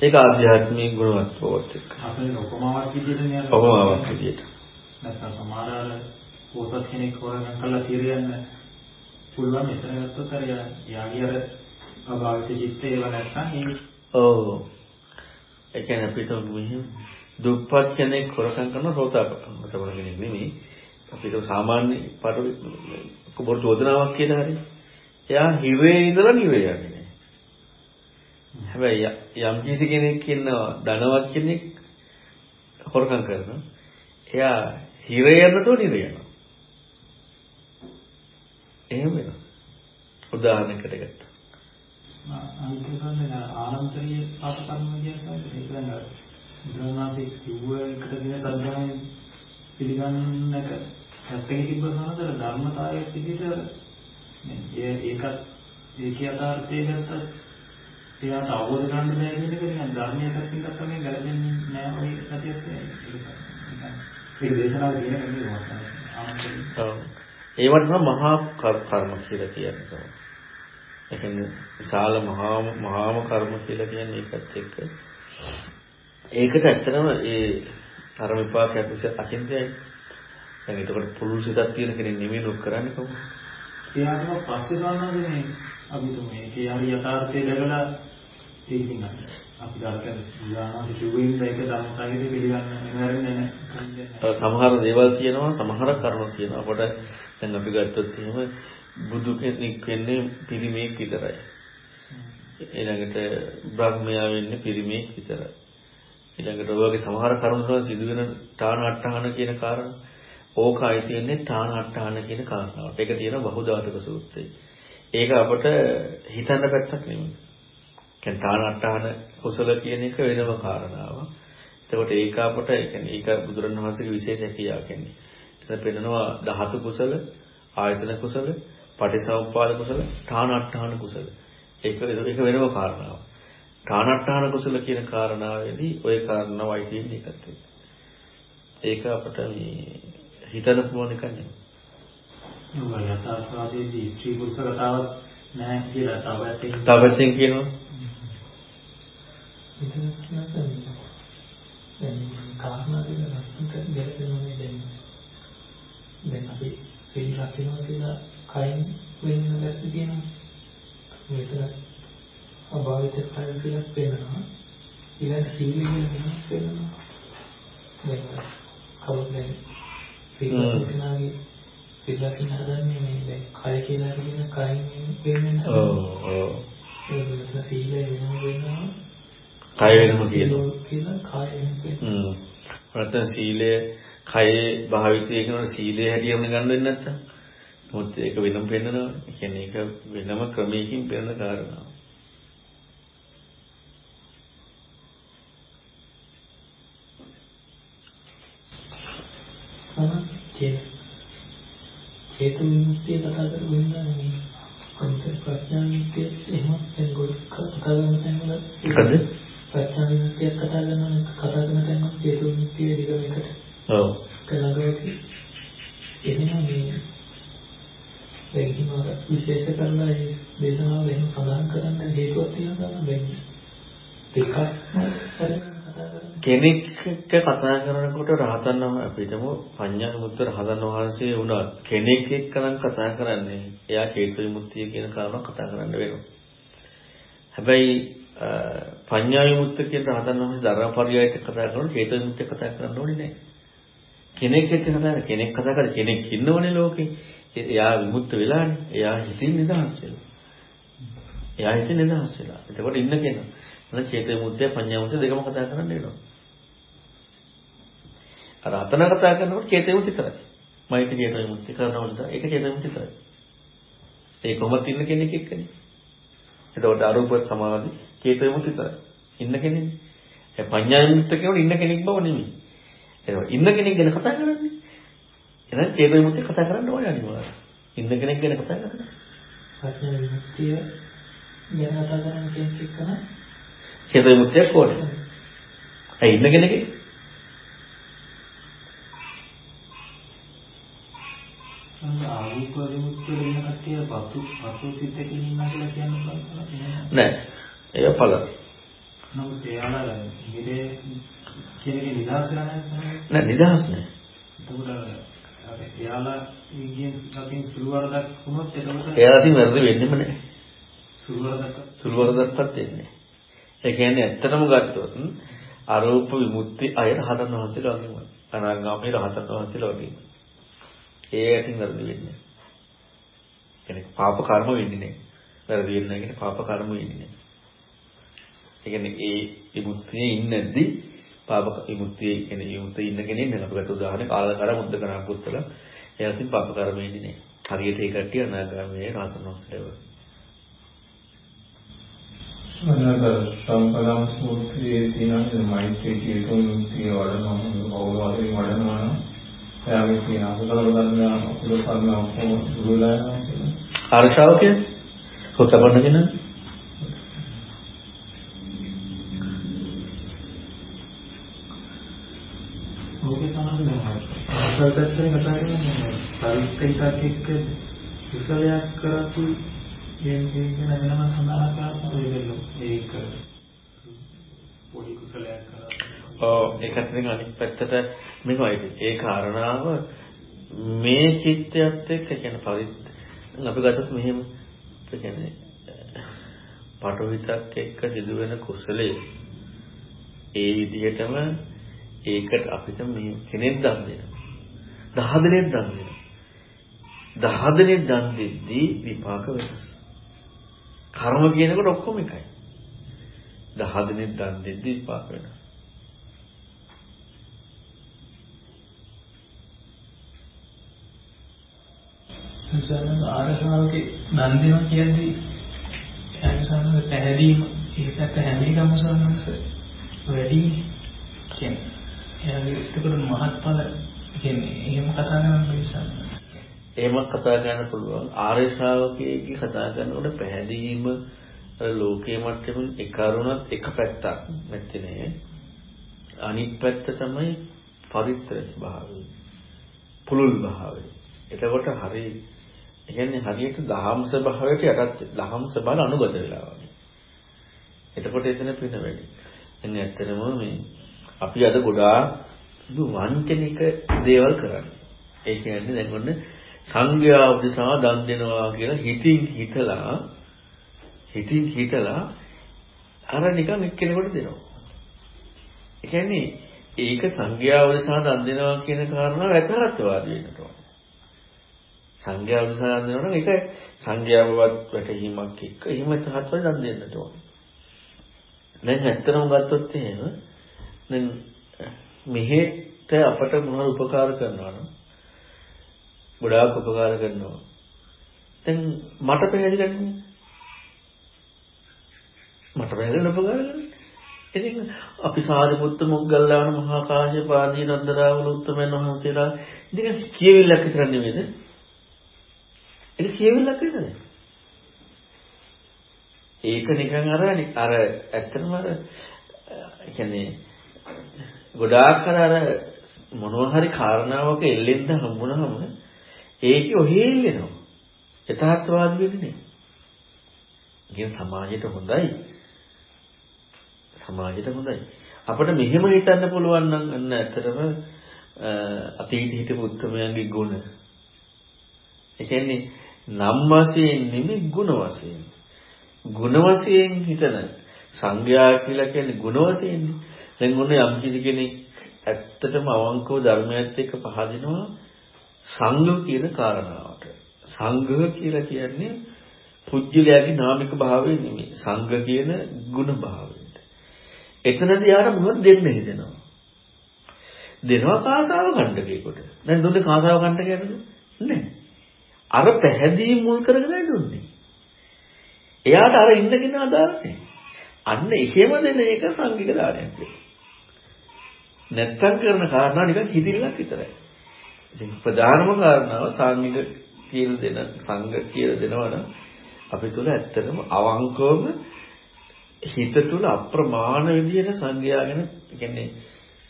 ඒක ආධ්‍යාත්මික ගුණවත් පොත් එක්ක. අපේ උපමාවක් විදිහට නේද? උපමාවක් විදිහට. නැත්නම් සමහර අය පොසත් කෙනෙක් හොරගම් කළා තිරියන්න පුළුවන් මෙතන ගත්තොත් අර යාගේ අර අභාවිත චිත්තය ඒව නැත්නම් ඒ ඔව්. ඒ කියන්නේ අපිට මෙහෙම දුප්පත් කෙනෙක් හොරකම් කරන සෝතාපන්න සබන කෙනෙක් නෙමෙයි. අපිට සාමාන්‍ය පාඩු කුබර චෝදනාවක් කියලා හරි. එයා හිරේ ඉඳලා නිවේ යන්නේ. හැබැයි යම් කිසි කෙනෙක් ඉන්නවා ධනවත් කෙනෙක් හොරකම් කරනවා. එයා හිරේ යනතෝ නිවේ යනවා. එහෙම වෙනවා. උදාහරණයකට ගත්තා. අනිත්‍යසන්නේ ආනන්තරීය පාප කර්ම කියන්නේ ඒක දැන් බුදුනාසේ කිව්ව එකට දින සද්ධායෙන් පිළිගන්න එක ඇත්තක තිබ්බ සමතර ධර්මතාවයක් විදිහට ඒකත් ඒකේ යථාර්ථය ගත්තත් එයාට අවබෝධ කරගන්න බැහැ කියන එක නිකන් ධර්මයේ පැත්තෙන් ගත්තම ගැලපෙන්නේ නැහැ ඔය සතියත් ඒක දේශනාව කියන එක නෙවෙයි ඔව් ඒවට තමයි මහා කර්ම කියලා කියන්නේ. ඒ කියන්නේ විශාල මහා මහාම කර්ම කියලා කියන්නේ ඒකත් එක්ක ඒකට ඇත්තටම ඒ කර්ම විපාකයක් විසින් අකින්තයයි. දැන් ඒකට පුළුල් සිතක් තියෙන කෙනෙක් නෙමෙයි ලොක් කරන්නේ කොහොමද? එයාටම පස්සේ සාමාන්‍යනේ අපි තුමේ ඒකේ හරි යථාර්ථය දැකලා තේින්න අපි ගන්න උදාහරණ කිව්වෙන්නේ ඒක ධර්මතාවයේ පිළිගන්න නෙවෙන්නේ නැහැ. සමහර දේවල් තියෙනවා සමහර කර්ම තියෙනවා. අපට දැන් අපි ගත්තොත් එහෙම බුදු කෙනෙක් වෙන්නේ පිරිමේක් විතරයි. ඊළඟට බ්‍රහ්මයා වෙන්නේ පිරිමේක් විතරයි. ඊළඟට ඔයගේ සමහර කර්ම තමයි සිදුවෙන තාන අට්ඨාන කියන කාරණා. ඕකයි තියෙන්නේ තාන අට්ඨාන කියන කාරණාවට. ඒක තියෙන බහුධාතුක සූත්‍රයේ. ඒක අපට හිතන්න පැත්තක් නෙමෙයි. කියන්නේ තානට්ටාන කුසල කියන එක වෙනම කාරණාවක්. එතකොට ඒක අපට කියන්නේ ඒක බුදුරණවහන්සේගේ විශේෂ හැකියාව කියන්නේ. එතන පෙන්නනවා ධාතු කුසල, ආයතන කුසල, පටිසමුප්පාද කුසල, තානට්ටාන කුසල. ඒක ඒක වෙනම කාරණාවක්. තානට්ටාන කුසල කියන කාරණාවේදී ওই කාරණාවයි තියෙන්නේ එකත් එක්ක. ඒක අපට මේ හිතන්න පුළුවන් එකක් නෙමෙයි. ඔය යථාර්ථවාදයේදී ශ්‍රී පුස්තක කතාවක් නැහැ කියලා තවටින් තවටින් කියනවා. දැන් කාරණා දෙක ලස්සනට ගැලපෙනවා දැන්. දැන් අපි සීල රකින්නවා කියලා කයින් වෙන්න දැක්ක තියෙනවා. මෙතන අභාවිත කය කියලා පේනවා ඊළඟ සීල කියලා පේනවා දැන් කවුරුත් දැන් සීල රකින්නාගේ සීල රකින්න හදන්නේ මේ දැන් කය කියලා කියන කයින් වෙන්නේ ඔව් ඔව්. ඒක මෙතන සීලය වෙනවා වෙනවා කය වෙනම කියනවා. හ්ම්. නැත්නම් සීලය කයේ භාවිතය කරන සීලය හැටියම ගන්න වෙන්නේ නැත්තම්. මොකද ඒක වෙනම පෙන්නනවා. කියන්නේ ඒක වෙනම ක්‍රමයකින් පෙන්නන කාරණාවක්. චේතන විමුක්තිය කතා කරගෙන මේ කොන්තේ ප්‍රඥා විමුක්තිය එහෙම දැන් ගොඩක් කතා කරන තැන්වල? ප්‍රඥා විමුක්තිය කතා කරන කතා කරන තැන්වල චේතන විමුක්තිය දිග එකට. ඔව්. කලඟවති එහෙනම් මේ විශේෂ කරලා මේ දේශනාවල එහෙම සඳහන් කරන්න හේතුවක් තියෙනවා දැන් දෙකක් කෙනෙක් එක්ක කතා කරනකොට රහතන් වහන්සේ අපිටම පඤ්ඤා විමුක්ත රහතන් වහන්සේ වුණත් කෙනෙක් එක්ක නම් කතා කරන්නේ එයා චේතු විමුක්තිය කියන කාරණා කතා කරන්න වෙනවා. හැබැයි පඤ්ඤා විමුක්ත කියන රහතන් වහන්සේ ධර්මපරියයට කතා කරනකොට චේතු විමුක්තිය කතා කරන්න ඕනේ නැහැ. කෙනෙක් එක්ක කතා කෙනෙක් කතා කර කෙනෙක් ඉන්නවනේ ලෝකේ. එයා විමුක්ත වෙලානේ. එයා හිතින් නිදහස් වෙලා. එයා හිතින් නිදහස් වෙලා. එතකොට ඉන්න කෙනා. එහෙනම් චේතෝ මුද්දය පඤ්ඤා මුද්දය දෙකම කතා කරන්න වෙනවා. අර අතන කතා කරනකොට චේතෝ මුද්දය විතරයි. මෛත්‍රී චේතෝ මුද්දය කරනකොට ඒක චේතෝ මුද්දය විතරයි. ඒ කොහොමද ඉන්න කෙනෙක් එක්කනේ. එතකොට අරූප සමාධි චේතෝ මුද්දය විතරයි. ඉන්න කෙනෙක්. ඒ පඤ්ඤා මුද්දය කියනකොට ඉන්න කෙනෙක් බව නෙමෙයි. ඒක ඉන්න කෙනෙක් ගැන කතා කරන්නේ. එහෙනම් චේතෝ මුද්දය කතා කරන්න ඕනේ අනිවාර්යයෙන්. ඉන්න කෙනෙක් ගැන කතා කරන්න. ප්‍රඥා විමුක්තිය ගැන කතා කරන්න කෙනෙක් එක්කන චේතෝ විමුක්තියක් ඕනේ. ඇයි ඉන්න කෙනෙක්ගේ? ආරූප විමුක්තිය වෙන කට්ටිය පතු පතු සිතකින් ඉන්නා කියලා කියන්න පුළුවන් නෑ. ඒක පළ. නමුත් එයාලා ඉරේ කෙනෙක් නිදහස් නෑ නිදහස් නෑ. එතකොට එයාලා ඉගෙන් අකින් සුළු වරදක් වුණොත් එතකොට එයාලා ඉතින් වැරදි වෙන්නෙම නෑ. සුළු වරදක් සුළු වරදක්වත් වෙන්නේ. ඒ කියන්නේ ඇත්තටම ගත්තොත් අරූප විමුක්ති අය රහතන් වහන්සේලා වගේම අනාගාමී රහතන් වහන්සේලා වගේම. ඒ ඇතින් වැරදි වෙන්නේ. කියන්නේ පාප කර්ම වෙන්නේ නෑ. වැරදි වෙන්නේ නැහැ පාප කර්ම වෙන්නේ නෑ. ඒ කියන්නේ ඒ විමුක්තියේ ඉන්නේදී පාප විමුක්තියේ කියන්නේ විමුක්තියේ ඉන්න කෙනෙක් නෙවෙයි. අපකට උදාහරණ කාලකර මුද්ද කරා පුත්තල එයාසින් පාප කර්ම වෙන්නේ නෑ. හරියට ඒ කට්ටිය අනාගාමී රහතන් වහන්සේලා මනස සම්පදම් ස්මෘතියේ තියෙන මෛත්‍රී චේතෝ මුක්තිය වඩනම බෞද්ධ වශයෙන් වඩනවා නම් එයාගේ තියෙන අකුසල ධර්ම අකුසල කර්ම ඔක්කොම දුරලා යනවා කියන්නේ. ආර්ශාව කියන්නේ කොතබන්න කියන ඕකේ සමහර දැන් අසල්පැත්තෙන් කතා කරන්නේ පරිත්‍යාගයක් එක්ක කුසලයක් කරපු ඒක කියන වෙනම සඳහන් කරලා ඒකලු ඒක පොඩි කුසලයක් කරා ඔව් ඒකත් ඉතින් අනිත් පැත්තට මෙහෙමයි ඒ කාරණාව මේ චිත්තයත් එක්ක කියන පරිත් අපි ගත්තොත් මෙහෙම ඒ කියන්නේ පටවිතක් එක්ක සිදුවෙන කුසලයේ ඒ විදිහටම ඒකට අපිට මේ කෙනෙක් දන් දෙනවා. දහ දෙනෙක් දන් දෙනවා. දහ දෙනෙක් දන් දෙද්දී විපාක වෙනස්. කර්ම කියනකොට ඔක්කොම එකයි. දහ දෙනෙක් දන් දෙද්දී විපාක වෙනස්. සසන ආරසාවකේ දන් දෙනවා කියන්නේ එයාසනද පැහැදීම. ඒකට හැම එකම සම්මත වැඩි කියන්නේ එයාගේ ඒකට මහත්ඵල කියන්නේ එහෙම කතා කරන්න නිසා. එහෙමත් කතා කරන්න පුළුවන්. ආර්ය ශ්‍රාවකයෙක්ගේ කතා කරනකොට පැහැදීම ලෝකයේ මට්ටමින් එක කරුණත් එක පැත්තක් නැත්තේ නේ. අනිත් පැත්ත තමයි පරිත්‍ර භාවය. පුලුල් භාවය. එතකොට හරි කියන්නේ හරියට දහම් ස්වභාවයට යටත් දහම් ස්වභාව අනුගත වෙලා වගේ. එතකොට එතන පින වැඩි. දැන් ඇත්තටම මේ අපි අද ගොඩාක් වංචනික දේවල් කරන්නේ. ඒ කියන්නේ දැන් ඔන්න සංඝයා උදෙසා දන් දෙනවා කියලා හිතින් හිතලා හිතින් හිතලා අර නිකන් එක්කෙනෙකුට දෙනවා. ඒ කියන්නේ ඒක සංඝයා උදෙසා දන් දෙනවා කියන කාරණාව යථාර්ථවාදී වෙනවා. සංඝයා උදෙසා දන් දෙනවා නම් ඒක සංඝයාවවත් වැටහීමක් එක්ක එහෙම තහත්වල දන් දෙන්නට ඕන. දැන් ඇත්තටම ගත්තොත් එහෙම දැන් මෙහෙට අපට මොනවද උපකාර කරනවා නම් ගොඩාක් උපකාර කරනවා. දැන් මට පැහැදිලි කරන්නේ මට පැහැදිලි උපකාර කරන්නේ. ඉතින් අපි සාරිපුත්ත මොග්ගල්ලාන මහා කාශ්‍යප ආදී නන්දරාවල උත්තමයන් වහන්සේලා ඉතින් කියවිල්ලක් විතර නෙමෙයිද? ඒක කියවිල්ලක් විතරයි. ඒක නිකන් අර අර ඇත්තටම අර කියන්නේ ගොඩාක් අර මොනවා හරි කාරණාවක එල්ලෙන්න හම්බුනහම ඒකේ ඔහේ එල්ලෙනවා. යථාර්ථවාදී වෙන්නේ නෑ. සමාජයට හොඳයි. සමාජයට හොඳයි. අපිට මෙහෙම හිතන්න පුළුවන් නම් අන්න ඇත්තටම අතීත හිටපු උත්තරමයන්ගේ ගුණ. ඒ කියන්නේ නම් වශයෙන් නෙමෙයි ගුණ වශයෙන්. ගුණ වශයෙන් හිතන සංඥා කියලා කියන්නේ ගුණ වශයෙන්නේ. දැන් ඔන්න යම් කිසි කෙනෙක් ඇත්තටම අවංකව ධර්මයත් එක්ක පහදිනවා සංඝ කියන කාරණාවට. සංඝ කියලා කියන්නේ පුජ්‍යලයාගේ නාමික භාවය නෙමෙයි. සංඝ කියන ගුණ භාවයට. එතනදී යාර මොනවද දෙන්න හිතෙනවා. දෙනවා කාසාව කණ්ඩකේකට. දැන් දුන්නේ කාසාව කණ්ඩකයටද? නෑ. අර පැහැදීම් මුල් කරගෙන දුන්නේ. එයාට අර ඉන්න කෙනා දාන්නේ. අන්න එහෙම දෙන එක සංගික දානයක් වෙනවා. නැත්තම් කරන කාරණා නිකන් හිතිල්ලක් විතරයි. ඉතින් ප්‍රධානම කාරණාව සංගික කියලා දෙන සංග කියලා දෙනවනම් අපි තුල ඇත්තටම අවංකවම හිත තුල අප්‍රමාණ විදියට සංගයාගෙන කියන්නේ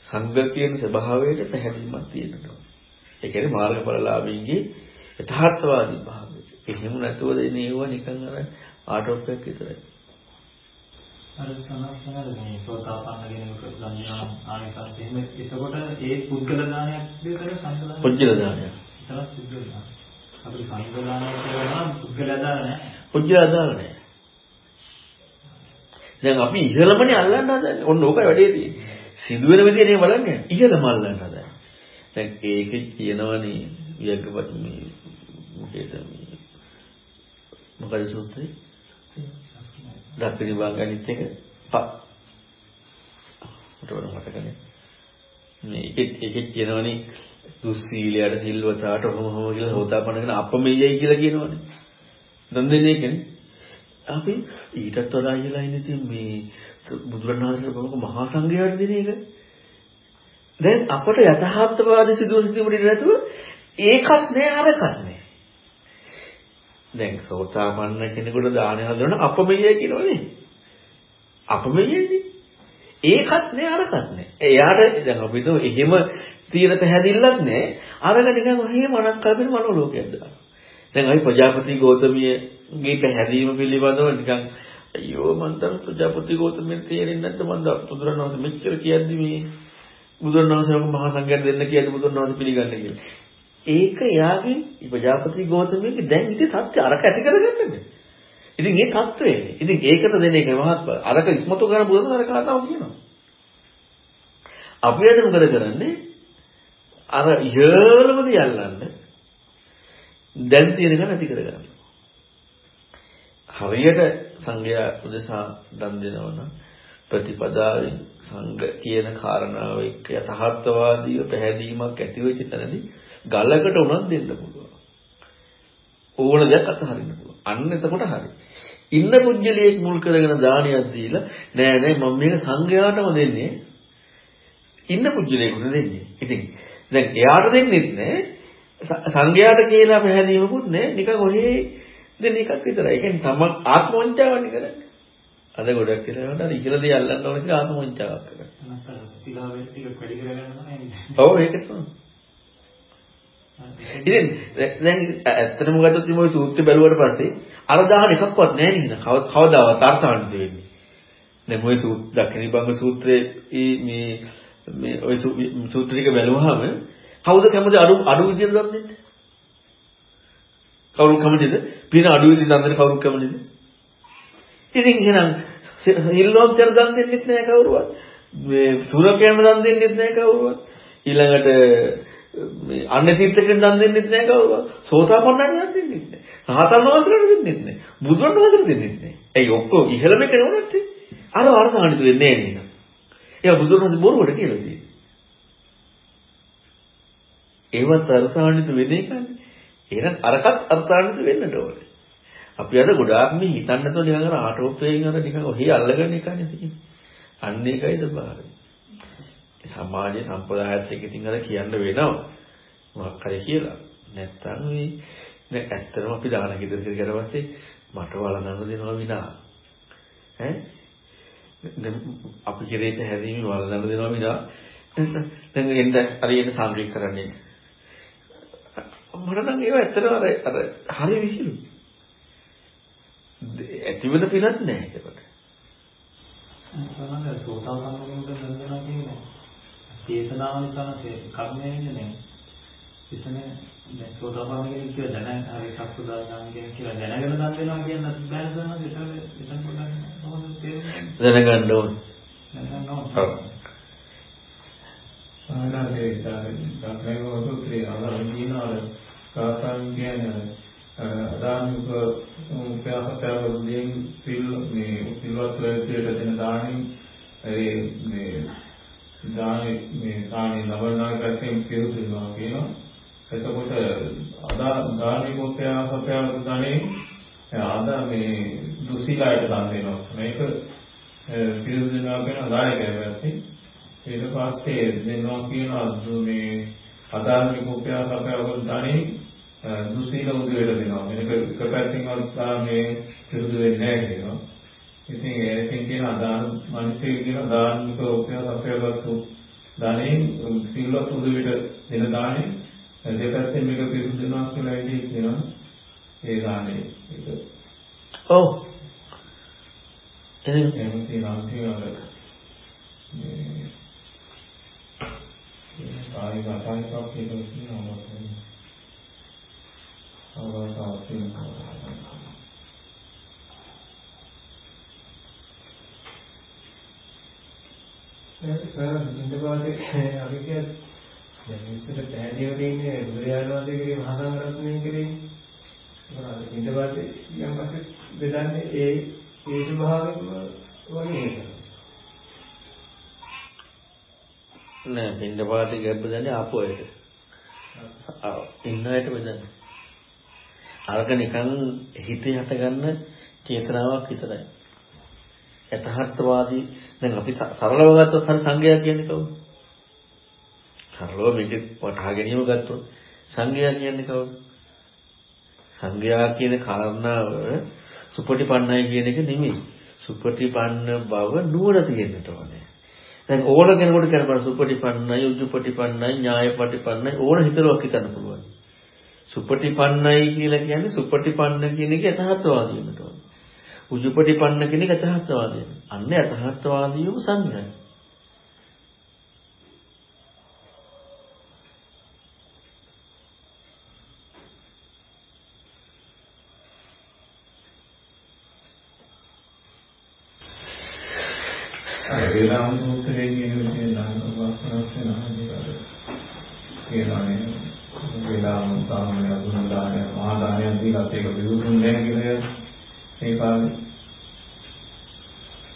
සංග කියන ස්වභාවයට පැහැදිලිමත් තියෙනවා. ඒ කියන්නේ මාර්ගඵලලාභීන්ගේ යථාර්ථවාදී භාවය. එහෙම නැතුව දෙනේව නිකන් අර ආටෝප් එකක් විතරයි. අර සමස්තනද මේ සෝතාපන්න කෙනෙකුට ගන්නවා ආනිසංස එහෙම එතකොට ඒ පුද්ගල දානයක් විතර සංකලන පුද්ගල දානයක්. විතරක් පුද්ගල දානයක්. අපිට සංකල දානයක් කියනවා පුද්ගල දාන නැහැ. පුද්ගල දාන නැහැ. දැන් අපි ඉහළමනේ අල්ලන්න හදන්නේ. ඔන්න ඕකයි වැඩේ තියෙන්නේ. සිදුවෙන විදිහේ බලන්නේ ඉහළම අල්ලන්න හදන්නේ. දැන් ඒකේ කියනවනේ වියග්ගපත් මේ මොකේද මේ මොකද සූත්‍රය? දක්ෂිණ භාග අනිත් එක ප මට මතකනේ. මේ ඒකෙත් ඒකෙත් කියනවනේ දුස්සීලයට සිල්වතාට ඔහොම ඔහොම කියලා හොතාපන්නගෙන අපමෙයයි කියලා කියනවනේ. දන් දෙන්නේ කියන්නේ. අපි ඊටත් වඩා ඉහළයි ඉතින් මේ බුදුරණාහිගේ ප්‍රමුඛ මහා සංඝයාට දෙන එක. දැන් අපට යථාර්ථවාදී සිදුවන සිදුවීම් නැතුව ඒකත් නෑ අරකත් නෑ. දැන් සෝතාපන්න කෙනෙකුට දානය හදන අපමෙය කියනවනේ. අපමෙයනේ. ඒකත් නෑ අරකත් නෑ. එයාට දැන් අපි හිතුව එහෙම තියෙන පැහැදිල්ලක් නෑ. අරගෙන නිකන් ඔහේ මනක් කල්පින මනෝලෝකයක් දානවා. දැන් අපි ප්‍රජාපති ගෞතමියගේ පැහැදීම පිළිබඳව නිකන් අයියෝ මන් දැන් ප්‍රජාපති ගෞතමිය තේරෙන්නේ නැද්ද මන් දැන් බුදුරණවහන්සේ මෙච්චර කියද්දි මේ බුදුරණවහන්සේගේ මහා සංඝයාට දෙන්න කියද්දි බුදුරණවහන්සේ පිළිගන්නේ කියලා. ඒක එයාගේ ප්‍රජාපති ගෞතමයේ දැන් ඉතින් සත්‍ය අරක ඇති කරගන්නද? ඉතින් ඒ தත්වයේ. ඉතින් ඒකට දෙන එක මහත් අරක ඉස්මතු කරන බුදුන් අර කතාව කියනවා. අපි අද මොකද කරන්නේ? අර ඉහළම දියල්ලන්න දැන් තියෙන එක නැති කරගන්න. හරියට සංඝයා උදෙසා දන් දෙනවනම් ප්‍රතිපදාවෙන් සංඝ කියන කාරණාව එක්ක යථාර්ථවාදීව පැහැදීමක් ඇති වෙච්ච තැනදී ගලකට උනත් දෙන්න පුළුවන්. ඕන දෙයක් අතහරින්න පුළුවන්. අන්න එතකොට හරි. ඉන්න පුජ්‍යලියෙක් මුල් කරගෙන දානයක් දීලා නෑ නෑ මම මේක සංඝයාටම දෙන්නේ. ඉන්න පුජ්‍යලියෙකුට දෙන්නේ. ඉතින් දැන් එයාට දෙන්නෙත් නෑ සංඝයාට කියලා පැහැදීමකුත් නෑ නිකන් ඔහේ දෙන එකක් විතරයි. ඒ කියන්නේ තම ආත්ම වංචාවන්නේ කරන්නේ. අද ගොඩක් කියලා නේද ඉහළදී අල්ලන්න ඕන කියලා ආත්ම වංචාවක් කරන්නේ. ප්‍රතිලාභයෙන් ටික වැඩි කරගන්න ඕනේ. ඔව් ඒක තමයි. ඉතින් දැන් ඇත්තටම ගත්තොත් මේ සූත්‍රය බැලුවට පස්සේ අර දාහන එකක්වත් නැහැ නේද? කවදාවත් අර්ථාන්විත වෙන්නේ. දැන් මේ සූත්‍ර දක්ෂිණීබංග සූත්‍රයේ මේ මේ ওই සූත්‍ර ටික බැලුවාම කවුද කැමති අඩු අඩු විදියට දන් දෙන්නේ? කවුරු කැමතිද? පින අඩු විදියට දන් දෙන්න කවුරු කැමතිද? ඉතින් එහෙනම් ඉල්ලෝම්තර දන් දෙන්නෙත් නෑ කවුරුවත්. මේ සුරකයන්ම දන් දෙන්නෙත් නෑ කවුරුවත්. ඊළඟට මේ අන්න තීර්ථකෙන් දන් දෙන්නෙත් නෑ කවුරුවත්. සෝතාපන්නයන් දන් දෙන්නෙත් නෑ. රහතන් වහන්සේලාට දෙන්නෙත් නෑ. බුදුන් වහන්සේට දෙන්නෙත් නෑ. ඒ ඔක්කොම ඉහළම එක නෙවෙයි නැත්තේ. අර වර්ණානිත වෙන්නේ නෑ නේද? ඒක බුදුන් වහන්සේ බොරුවට කියලා තියෙන්නේ. ඒවත් අර්ථාන්විත වෙන්නේ නැහැ. එහෙනම් අරකට අර්ථාන්විත වෙන්නට ඕනේ. අපි අද ගොඩාක් මේ හිතන්න නැතුව නිකන් අර ආටෝපයෙන් අර නිකන් ඔහි අල්ලගෙන එකනේ තියෙන්නේ. අන්න ඒකයිද බාරයි. සමාජයේ සම්ප්‍රදායත් එක්ක ඉතින් අර කියන්න වෙනවා. මොකක් හරි කියලා. නැත්තම් මේ දැන් ඇත්තටම අපි දාන ගෙදර කියලා පස්සේ මට වළඳන්න දෙනවා විනා. ඈ දැන් අපි කෙරේට හැදීමේ වළඳන්න දෙනවා විනා. දැන් එන්න හරියට සංග්‍රහ කරන්නේ. මට නම් ඒව ඇත්තටම අර අර හරි විහිළු. ඇතිවෙන පිනක් නැහැ ඒකට. සමහර සෝතාපන්න කෙනෙකුට බඳනවා කියන්නේ චේතනාව නිසා කර්මය වෙන්නේ නැහැ. එතන දැන් සෝතාපන්න කෙනෙක් කියලා දැන හරි සක්සුදාගාමි කෙනෙක් කියලා දැනගෙන දන් වෙනවා කියන්නත් බෑ සමහර එතන එතන පොඩ්ඩක් කොහොමද තේරෙන්නේ? දැනගන්න ඕන. දැනගන්න ඕන. දක්නේ වතුත්‍රි අරන් දිනාල කාතන් කියන්නේ අදානික උපයාපතවලින් පිල් මේ පිල්වත් වේදයට දෙන දාණි ඒ මේ දානි මේ දානි නවනායි පැත්තෙන් පිරුදුනවා කියනවා එතකොට අදා දානි උපයාපතවල දානේ ආදා මේ දුසිලායට දන් දෙනවා මේක පිරුදුනවා කියන දායකයෙක් පැත්තේ ඊට පස්සේ දෙනවා කියන මේ අදාළ කුප්පයා කපයවල් ධනෙ දුසීල උදේට දෙනවා. මේක එක පැත්තකින් අල්ලා මේ පිරුදු වෙන්නේ නැහැ කියනවා. ඉතින් ඒකෙන් කියන අදාළ මනිතේ කියන දානික කුප්පයා කපයවල් ධනෙ සිල්වත් උදේට දෙන දානෙ දෙපැත්තෙන් මේක පිරුදු වෙනවා කියලා ඉතින් කියනවා. ඒ දානෙ ඒක. ඔව්. එහෙනම් එහෙනම් තියෙන අන්තිම මේ ආයි වටායිකක් කියලා කියනවා තමයි. අවතාවක් තියෙනවා. සර් ඉන්දපාතේ අපි කියන්නේ දැන් ඉස්සර පැහැදිලිව තියෙන්නේ බුදුරජාණන් වහන්සේ කිරේ මහා සංඝරත්නය කිරේ. ඒක ඉන්දපාතේ යම් පස්සේ බෙදන්නේ ඒ ඒ ස්වභාවයෙන්ම වගේ නේද? නෑ පින්ඩ පාටි ගැබ්බ දන්නේ ආපු අයට. ආ ඉන්න අයට බෙදන්නේ. අරක නිකන් හිතේ හටගන්න චේතනාවක් විතරයි. යථාර්ථවාදී දැන් අපි සරලව ගත්තොත් හරි සංගය කියන්නේ කවුද? සරලව මේක වටහා ගැනීම ගත්තොත් සංගය කියන්නේ කවුද? සංගයා කියන කාරණාව සුපටිපන්නයි කියන එක නෙමෙයි. සුපටිපන්න බව නුවණ තියෙන්නට ඕනේ. දැන් ඕන කෙනෙකුට කියන බර සුපටිපන්නයි, උජුපටිපන්නයි, ඥායපටිපන්නයි ඕන හිතලක් හිතන්න පුළුවන්. සුපටිපන්නයි කියලා කියන්නේ සුපටිපන්න කියන එක යථාර්ථවාදී වෙනට ඕන. උජුපටිපන්න කියන එක යථාර්ථවාදී. අන්න යථාර්ථවාදීව සංඥායි. වේලාම සූත්‍රයේ කියන විදිහේ නාමවස්නස් වෙනවා කියලානේ වේලාම සාමය අඳුන දානය මහා දානය දීලා ඒක විදුන්නේ නැහැ කියලා ඒ කාලේ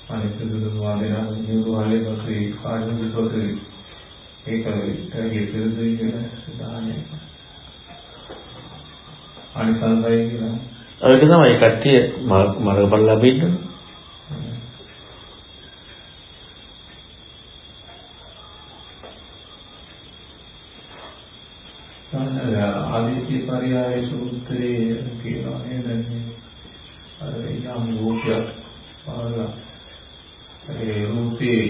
අනිත් දුදුන වාදන නියුවාලේ පස්සේ කාර්ය විපතේ ඒක ඒකේ පිළිතුරු කියන දානය අනිසංසය කියලා. ඒක තමයි කට්ටිය මරගපල් ලැබෙන්නේ. ආදිත්‍ය පරියාය සූත්‍රයේ කියනවා නේද අර යම් රූපයක් පාලා. ඒ රූපේ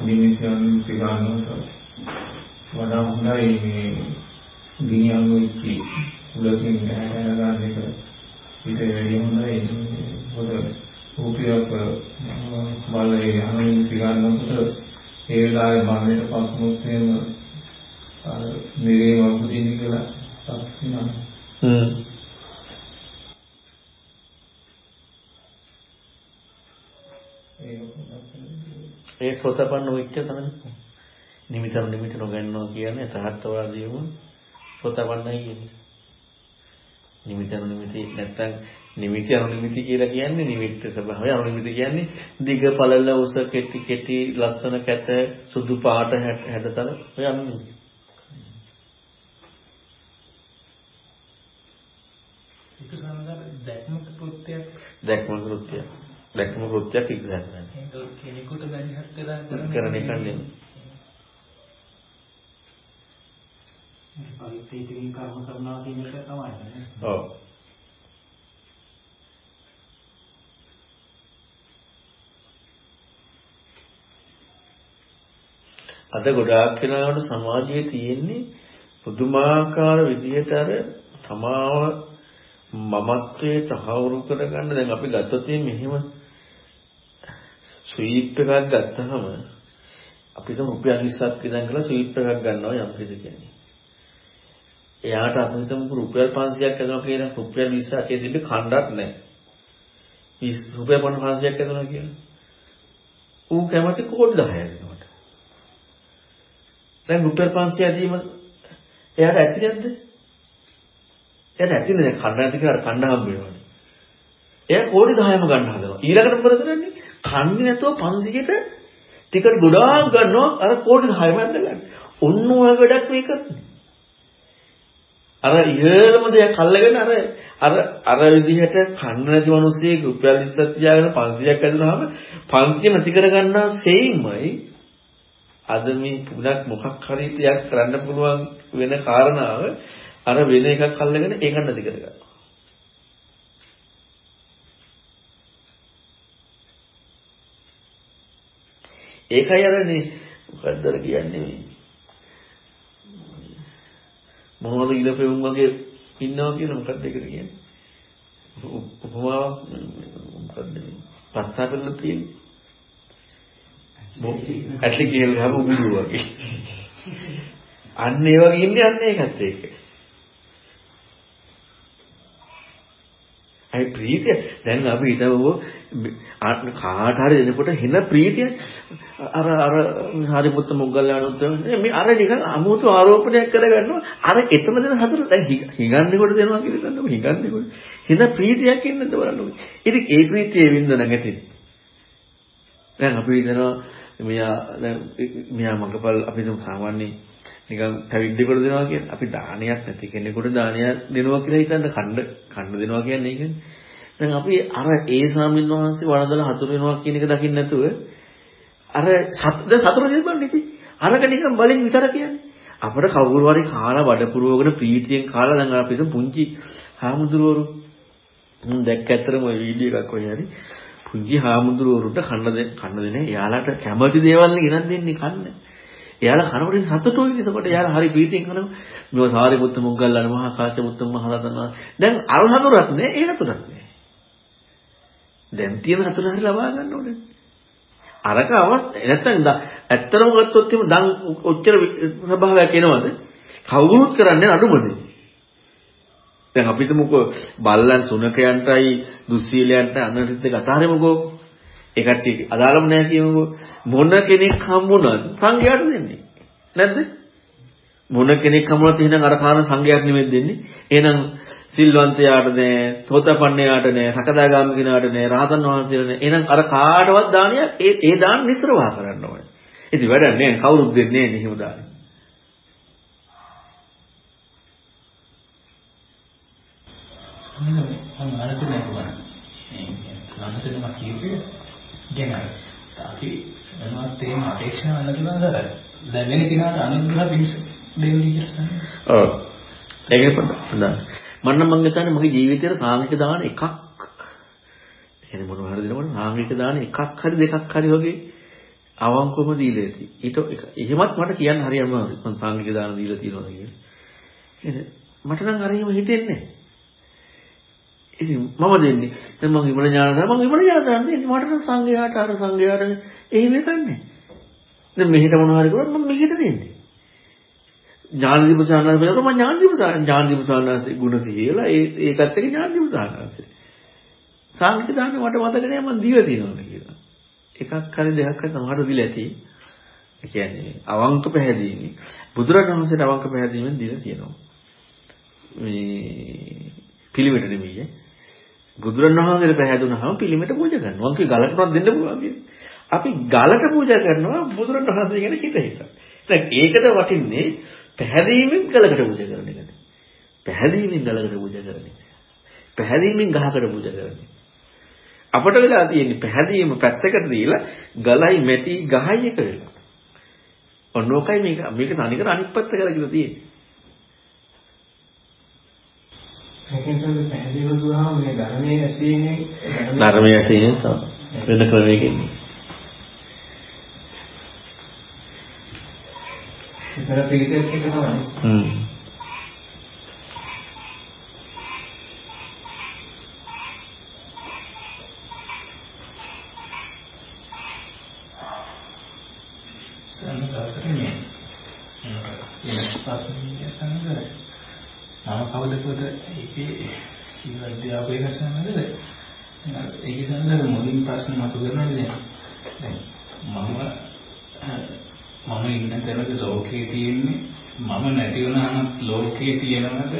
නිමිතියන් පිළිගන්නවට වඩා හොඳයි මේ ගිනියම් වෙච්චි උලකින් ගහගෙන ගන්න එක. ඊට වැඩි හොඳයි. පොද රූපයක් බලේ යමින් පිළිගන්නකොට ඒ වෙලාවේ මරණයට පස්සෙත් එහෙම අර මිරේ වගුදින් කියලා පස්සිනා හ්ම්. ඒ සෝතපන්න වෙච්ච තමයි. නිමිතන නිමිත නොගන්නවා කියන්නේ තහත්වාදීවම සෝතපන්නයි කියන්නේ. නිමිති නැත්තම් නිමිති අනුනිමිති කියලා කියන්නේ නිමිත්ත ස්වභාවය අනුනිමිති කියන්නේ දිග පළල උස කෙටි කෙටි ලස්සන කැත සුදු පාට හැඩතල ඔය අනුනිමිති. ඒක සමහර දැක්ම කෘත්‍යයක් දැක්ම කෘත්‍යයක්. දැක්ම කෘත්‍යයක් කරන්නේ. ඒක කෙනෙකුට බැරිහත් වෙලා කරන එක නෙමෙයි. පරිත්‍යාගයෙන් කර්ම කරනවා කියන එක තමයි නේද? ඔව්. අද ගොඩාක් වෙලාවට සමාජයේ තියෙන්නේ පුදුමාකාර විදිහට අර තමාව මමත්වයේ තහවුරු කරගන්න දැන් අපි ගත්තොත් මෙහෙම ස්වීප් එකක් ගත්තහම අපිට රුපියල් 20ක් ඉඳන් කියලා ස්වීප් එකක් ගන්නවා යම් කිසි කෙනෙක්. එයාට අපි හිතමු රුපියල් 500ක් ඇදලා කියලා රුපියල් 20ක් ඒ තිබ්බේ කණ්ඩක් නැහැ. 20 රුපියල් 500ක් ඇදලා කියලා. ඌ කැමති කෝටි 10ක් දෙනවට. දැන් රුපියල් 500 දීම එයාට ඇති නැද්ද? එයාට ඇති නේද කන්න නැති කියලා කන්න හම්බ වෙනවනේ. එයා කෝටි 10ම ගන්න හදනවා. ඊළඟට මොකද කරන්නේ? කන්නේ නැතුව 500ට ටිකට් ගොඩාක් ගන්නවා අර කෝටි 10ම ඇදලා. ඔන්න ඔය වැඩක් මේකත්. අර ඉහළම දෙයක් අල්ලගෙන අර අර අර විදිහට කන්න නැති මිනිස්සෙක් රුපියල් 20ක් තියාගෙන 500ක් ඇදුනහම 500 නැති කරගන්නා සෙයින්මයි අද මේ පුණක් මොකක් හරි තියක් කරන්න පුළුවන් වෙන කාරණාව අර වෙන එකක් අල්ලගෙන ඒක නැති කරගන්නවා. ඒකයි අරනේ මොකද්ද කියන්නේ මොනවද ඉලපෙවුම් වගේ ඉන්නවා කියන මොකක්ද ඒකට කියන්නේ? උපමාවක් මොකද්ද මේ? පස්සා කරලා තියෙන්නේ. ඇටලි කියලා ගහම උගුරු වගේ. අන්න ඒ වගේ ඉන්නේ අන්න ඒකත් ඒක. අයි ප්‍රීතිය. දැන් අපි හිතවෝ කාට හරි දෙනකොට හෙන ප්‍රීතිය. අර අර හරිපුත්ත මොග්ගල්ලානුත් මේ අර නිකන් අමුතු ආරෝපණයක් කරගන්නවා. අර එතන දෙන හතර දැන් හිඟන්නේකොට දෙනවා කියලා හිතන්නකො හිඟන්නේකොට. හෙන ප්‍රීතියක් ඉන්නද බලන්නකො ඉතින් ඒ ප්‍රීතියේ වින්ද නැගති. දැන් අපි හිතනවා මෙයා දැන් මෙයා මඟපල් අපි දුම් සාමාන්‍ය නිකන් පැවිද්දෙකුට දෙනවා කියන්නේ අපි දානයක් නැති කෙනෙකුට දානයක් දෙනවා කියලා හිතන්න කණ්ඩ කණ්ඩ දෙනවා කියන්නේ ඒකනේ. දැන් අපි අර ඒ ස්වාමීන් වහන්සේ වරදලා හතුරු වෙනවා කියන එක දකින්න නැතුව අර සත්ද සතුරු දෙබන්නේ ඉතින් අරක නිකන් බලෙන් විතර කියන්නේ. අපිට කවුරු හරි කාලා බඩ පුරවගෙන ප්‍රීතියෙන් කාලා දැන් අපි පුංචි හාමුදුරුවරු මම දැක්ක ඇත්තටම ওই වීඩියෝ එකක් ඔය හරි පුංචි හාමුදුරුවරුන්ට කන්න දෙන්න කන්න දෙන්නේ එයාලට කැමති දේවල් නේ ගෙනත් දෙන්නේ කන්න. එයාලා කනකොට සතුටුයි. එතකොට එයාලා හරි ප්‍රීතියෙන් කනවා. මේවා සාරිපුත්ත මොග්ගල්ලාන මහා කාශ්‍යප උත්තම මහ රහතන් වහන්සේ. දැන් අර හතුරක් නෑ, ඒ හතුරක් නෑ. දැන් තියෙන හතුර හරි ලබා ගන්න ඕනේ. අරක අවස්ථ නැත්තම් ඇත්තම ගත්තොත් එimhe දන් ඔච්චර ස්වභාවයක් එනවද? කවුරුත් කරන්නේ අඩුමනේ. දැන් අපිට මොකෝ බල්ලන් සුනකයන්ටයි දුස්සීලයන්ට අන්නරිත් දෙක අතාරෙමුකෝ ඒ කට්ටිය අදාළම නැහැ කියමුකෝ. මොන කෙනෙක් හම්බුණත් සංඝයාට දෙන්නේ. නැද්ද? මොන කෙනෙක් හම්බුණත් එහෙනම් අර කාන සංඝයාට නෙමෙයි දෙන්නේ. එහෙනම් සිල්වන්තයාට නෑ තෝතපන්නයාට නෑ සකදාගාමි කෙනාට නෑ රහතන් වහන්සේට නෑ. එහෙනම් අර කාටවත් දානියක් ඒ ඒ දාන නිස්රවා කරන්න ඕනේ. ඉතින් වැඩක් නෑ කවුරුත් දෙන්නේ නෑ එහෙම දාන. මම අරගෙන යනවා මේ අනසෙම කීපේ ගැන අපි මොනවද තේම අපේක්ෂා නැතුනද දැනෙන කෙනාට අනුග්‍රහ පිණිස දෙන්නේ කියලා තමයි. ඔව්. ඒකේ පොඩ්ඩක් මම නම් මම හිතන්නේ මගේ ජීවිතේට සාංගික දාන එකක් කියන්නේ මොනවා හරි දෙනකොට සාංගික දාන එකක් හරි දෙකක් හරි වගේ අවංකවම දීලා ඇති. ඊට එහෙමත් මට කියන්න හරියම මම සාංගික දාන දීලා තියෙනවා කියලා. මට නම් හරියම හිතෙන්නේ නැහැ. ඉතින් මම දෙන්නේ. දැන් මම විමල ඥාන මම විමල ඥාන දෙන්නේ මට නම් සංඝයාට අර සංඝයාට එහෙම එකන්නේ. දැන් මෙහෙට මොනවා හරි කරොත් මම මෙහෙට දෙන්නේ. ඥානදීප සානස් වෙනකොට මම ඥානදීප ඥානදීප සානස් ගුණ සිහියලා ඒ ඒකත් එක්ක ඥානදීප සානස්. සංඝිත දාන්නේ මට මතක නෑ මම දීලා තියෙනවා කියලා. එකක් හරි දෙකක් හරි සමහර දිලා ඇති. ඒ කියන්නේ අවංක පැහැදීමේ බුදුරජාණන් වහන්සේට අවංක පැහැදීමෙන් දීලා තියෙනවා. මේ පිළිවෙට නෙමෙයි බුදුරණවහන්සේට පැහැදුනහම පිළිමෙට පූජා කරනවා. මොකද ගලටවත් දෙන්න පුළුවන් කියන්නේ. අපි ගලට පූජා කරනවා බුදුරණවහන්සේ ගැන හිත හිත. දැන් ඒකට වටින්නේ පැහැදීමෙන් ගලකට පූජා කරන එකට. පැහැදීමෙන් ගලකට පූජා කරන එක. පැහැදීමෙන් ගහකට පූජා කරන එක. අපට වෙලා තියෙන්නේ පැහැදීම පැත්තකට දීලා ගලයි මැටි ගහයි එක වෙලා. ඔන්නෝකයි මේක මේක තනිකර අනිත් පැත්ත කරලා කියලා තියෙන්නේ. ඒකෙන් තමයි පැහැදිලිව දුවහම මේ ධර්මයේ ඇසීමෙන් ධර්මයේ ඇසීමෙන් වෙන ක්‍රමයකින් ඉතර පිළිසෙත් එක තමයි. හ්ම්. සම්පූර්ණයෙන් මේ ප්‍රශ්නේ සංගර මම කවුද කොට ඒකේ ඉවද්‍ය අපේක සංගර ඒකේ සංගර මුලින් ප්‍රශ්න මතු කරනවානේ දැන් මම මම ඉන්න තැනක ලෝකේ තියෙන්නේ මම නැති වුණාම ලෝකේ තියෙනවද?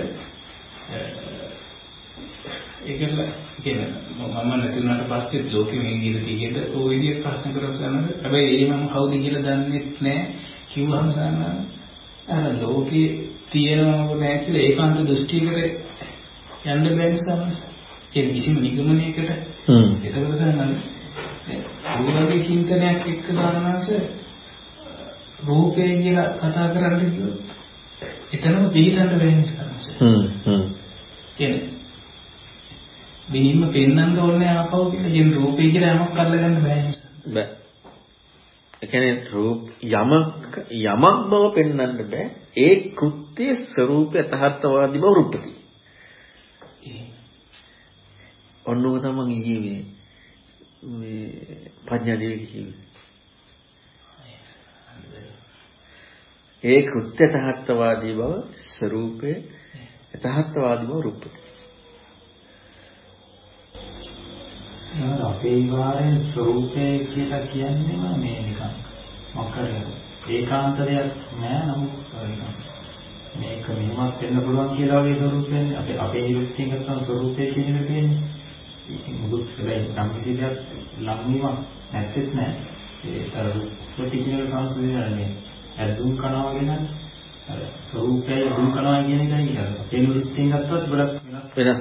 ඒකල කියන මම නැති වුණාට පස්සේ ලෝකෙ මේ විදිහට තියෙද ඔය විදිහට ප්‍රශ්න කරස්සනද හැබැයි ඒ මම කවුද කියලා දන්නේ නැහැ. කිව්වම ගන්නවා අර ලෝකේ තියෙනවම නැහැ කියලා ඒකාන්ත දෘෂ්ටියකට යන්න බැහැ නිසා ඒ කිසිම නිගමනයකට හ්ම්. ඒකවල තමයි චින්තනයක් එක්ක ගන්නවාස රූපේ කියලා කතා කරන්න කිව්වොත් එතනම බැහැ නිසා හ්ම්. හ්ම්. කියන්නේ මෙහිම පෙන්වන්න ඕනේ ආපහු කියලා කියන රූපේ කියලා යමක් අල්ලගන්න බෑ. බෑ. ඒ කියන්නේ රූප යමක් යමක් බව පෙන්වන්න බෑ. ඒ කෘත්‍ය ස්වરૂපය තහත්වාදී බව රූපති. ඔන්නෝක තමයි ඊයේ මේ පඤ්ඤා දේවී කිව්වේ. ඒ කෘත්‍ය තහත්වාදී බව ස්වરૂපේ තහත්වාදී බව රූපති. එහෙනම් අපේ විවාහයේ ස්වરૂපය කියලා කියන්නේම මේ නිකන් මොකද ඒකාන්ත දෙයක් නෑ නමුත් මේක මෙහෙමත් වෙන්න පුළුවන් කියලා වගේ ස්වરૂපයෙන් අපේ අපේ ඉස්තිං නැත්නම් ස්වરૂපය කියන එක තියෙන්නේ. ඉතින් මුදුත් කියලා නම් කිසිදයක් ලම්වීමක් නැත්තේත් නෑ. ඒ අර ප්‍රතිචාර සංස්කෘතියනේ ඇඳුම් කනවා වෙනන්නේ අර ස්වરૂපය දුම් කරනවා කියන එකයි නේද? අපේ නිත්‍යයෙන් ගත්තොත් ගොඩක් වෙනස් වෙනස්.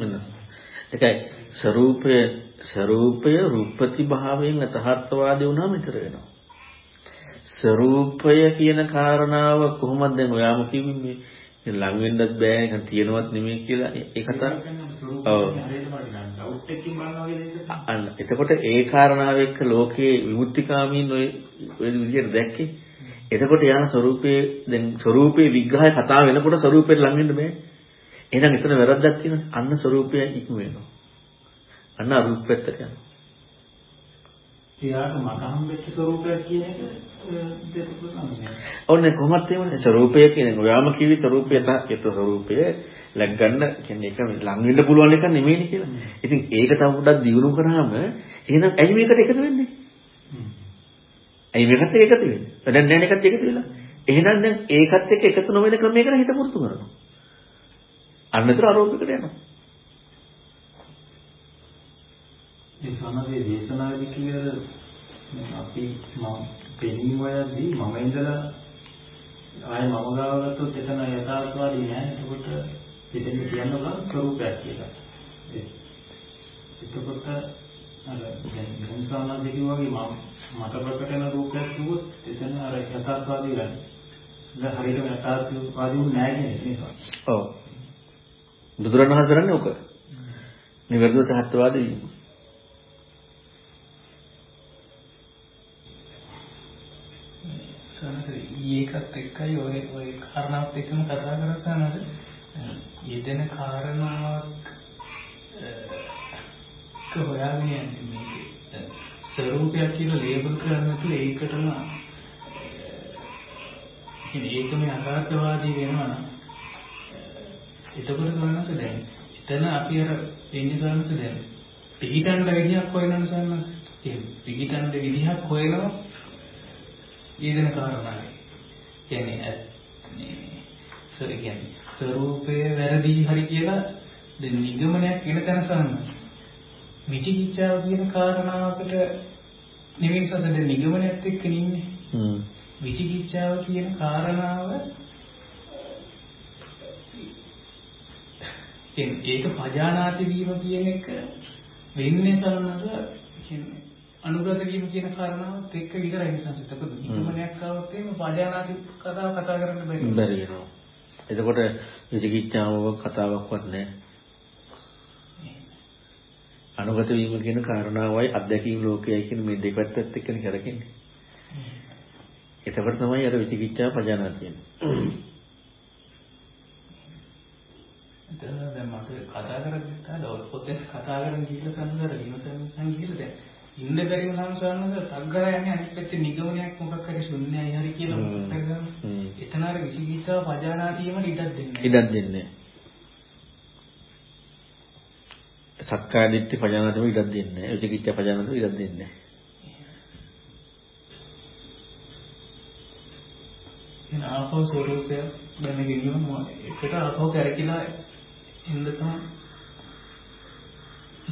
වෙනස්. ඒකයි ස්වરૂපය ස්වરૂපය රූපති භාවයෙන් අතහත්වාදී වුණාම ඉතර වෙනවා. ස්වરૂපය කියන කාරණාව කොහොමද දැන් ඔයාම කිව්වේ මේ ලඟ වෙන්නත් බෑ ඒක තියෙනවත් නෙමෙයි කියලා ඒ කතාව. ඔව්. අන්න එතකොට ඒ කාරණාව එක්ක ලෝකයේ විමුක්තිකාමීන් ඔය ඔය විදිහට දැක්කේ. එතකොට යන ස්වરૂපයේ දැන් ස්වરૂපයේ විග්‍රහය කතා වෙනකොට ස්වરૂපයට ලඟ වෙන්න බෑ. එහෙනම් එතන වැරද්දක් තියෙනවා. අන්න ස්වરૂපය ඉක්ම වෙනවා. අන්න අරූප පැත්තට යනවා. තියාට මට හම්බෙච්ච ස්වરૂපයක් කියන එක දෙකක් තමයි. ඔන්නේ කොහොමද කියන්නේ ස්වરૂපය කියන්නේ ඔයාම කිවි ස්වરૂපය තත් ස්වરૂපය ලැග් ගන්න කියන්නේ ඒක ලඟ වෙන්න පුළුවන් එක නෙමෙයිනේ කියලා. ඉතින් ඒක තව පොඩ්ඩක් දියුණු කරාම එහෙනම් ඇයි මේකට එකතු වෙන්නේ? ඇයි මේකට එකතු වෙන්නේ? වැඩක් නැහැ එකත් එකතු වෙලා. එහෙනම් දැන් ඒකත් එක්ක එකතු නොවන ක්‍රමයකට හිත පුරුදු කරනවා. අන්නතර අරෝපිකට යනවා. මේ සමසේ දේශනාවේදී කියලා අපි මම පෙනීම වලදී මම ඉඳලා ආය මම ගාව ගත්තොත් එතන යථාර්ථවාදී නෑ එතකොට එතන කියන්න පුළුවන් ස්වરૂපයක් කියලා. එතකොට අර දැන් දැන් සාමාන්‍ය කිව්වාගේ මම මට ප්‍රකට වෙන රූපයක් කිව්වොත් එතන අර යථාර්ථවාදී ගන්න. දැන් හරියටම යථාර්ථවාදී නෑ කියන එක නිසා. ඔව්. බුදුරණවහන්සේ කරන්නේ ඔක. නිවැරදිව තහත්වාදී වීම. සනද ඊකත් එක්කයි ඔය ඔය කාරණාවත් එක්කම කතා කරසනද යෙදෙන කාරණාවක් ක හොයාගෙන යන්නේ මේක. ස්වરૂපයක් කියලා ලේබල් කරන්නේ නැතුව ඒකටම ඉතින් ඒකම යථාර්ථවාදී වෙනවා නම් එතකොට ගන්නස දැන් එතන අපි අර එන්නේ ගන්නස දැන් පිළිගන්න විදිහක් හොයනවද සන්නස ඒ පිළිගන්න විදිහක් හොයනවා ඊදෙන කාරණායි. කියන්නේ මේ සර් කියන්නේ ස්වરૂපය වැරදි හරි කියලා දැන් නිගමනයක් වෙන තැන සම්මත. විචිකිච්ඡාව කියන කාරණාවකට නෙවෙයි සද දැන් නිගමනයත් එක්ක ඉන්නේ. හ්ම්. විචිකිච්ඡාව කියන කාරණාව ඒක පජානාති වීම කියන එක වෙන්නේ සම්මත කියන්නේ අනුගත වීම කියන කාරණාවත් එක්ක විතරයි නිසා එතකොට නිගමනයක් ආවොත් එහෙම පජානාති කතාව කතා කරන්න බැරි බැරි වෙනවා. එතකොට විචිකිච්ඡාව කතාවක්වත් නැහැ. අනුගත වීම කියන කාරණාවයි අධ්‍යක්ීම් ලෝකයයි කියන මේ දෙපැත්තත් එක්කනේ කරකෙන්නේ. එතකොට තමයි අර විචිකිච්ඡා පජානා තියෙන්නේ. එතන දැන් මට කතා කරද්දිත් ආද පොතේ කතා කරන ගිහිල්ලා සම්සාර විමසන සංගීත දැන් ඉන්න බැරි වුණාම සානද තග්ගරා යන්නේ අනිත් පැත්තේ නිගමනයක් මොකක් හරි ශුන්‍යයි හරි කියලා මොකක්ද ගන්න. එතන අර විචිකිච්ඡාව පජානාතියම ඉඩක් දෙන්නේ. ඉඩක් දෙන්නේ. සක්කාය දිට්ඨි පජානාතියම ඉඩක් දෙන්නේ. විචිකිච්ඡා පජානාතියම ඉඩක් දෙන්නේ. එන ආපෝ ස්වરૂපය දැන ගැනීම එකට ආපෝ කරකිලා එන්න තමයි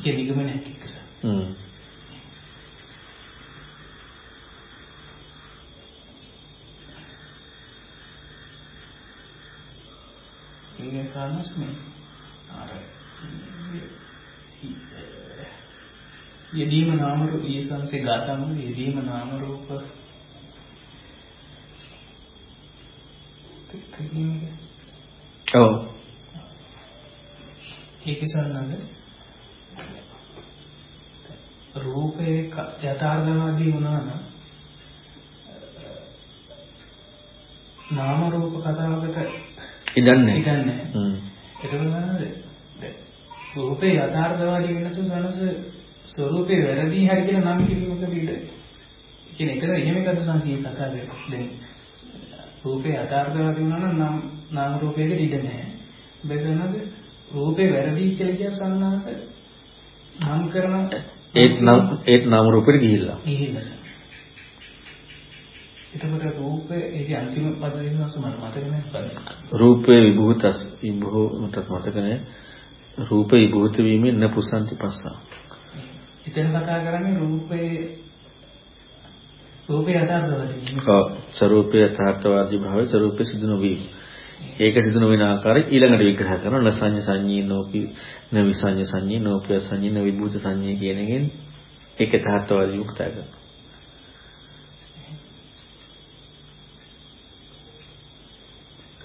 ඒක නිගමනයක් එක්ක. හ්ම්. ඒ සානස්නේ අර යෙදීම නාම රූප ඊසංසේ ගාතම යෙදීම නාම රූප. ඔව්. ඒක සන්නද රූපේ යථාර්ථවාදී වුණා නම් නාම රූප කතාවකට ඉඩන්නේ. ඉඩන්නේ හ්ම්. ඒක රූපේ යථාර්ථවාදී වෙන තු සනස ස්වરૂපේ වැරදි හරි කියලා නම් කිරීමකට ඉඩ කියන්නේ එතන එහෙම එකද සංසී කතා කරන්නේ දැන් රූපේ යථාර්ථවාදී වුණා නම් නාම රූපයකට ඉඩ නැහැ බෙදනද රූපේ වැරදි කියලා කිය සන්නාස නම් කරන ඒත් නම් ඒත් නාම රූපෙට ගිහිල්ලා. ගිහිල්ලා එතකොට රූපේ ඒකේ අන්තිම පද වෙනවස මට මතක නැහැ රූපේ විභූතස් විභූතත් මතක නැහැ. රූපේ විභූත වීමෙන් න පුසන්ති පස්සා. එතන කතා කරන්නේ රූපේ රූපේ යථාර්ථවාදී ඔව් ස්වરૂපේ යථාර්ථවාදී භාවය ස්වરૂපේ සිදු නොවීම. ඒක සිදු නොවන ආකාරය ඊළඟට විග්‍රහ කරනවා නසඤ්ඤ සංඤී නෝපි න විසඤ්ඤ සංඤී නෝපි සංඤී න විභූත සංඤී කියන එකෙන් ඒක යථාර්ථවාදී යුක්තය කරනවා.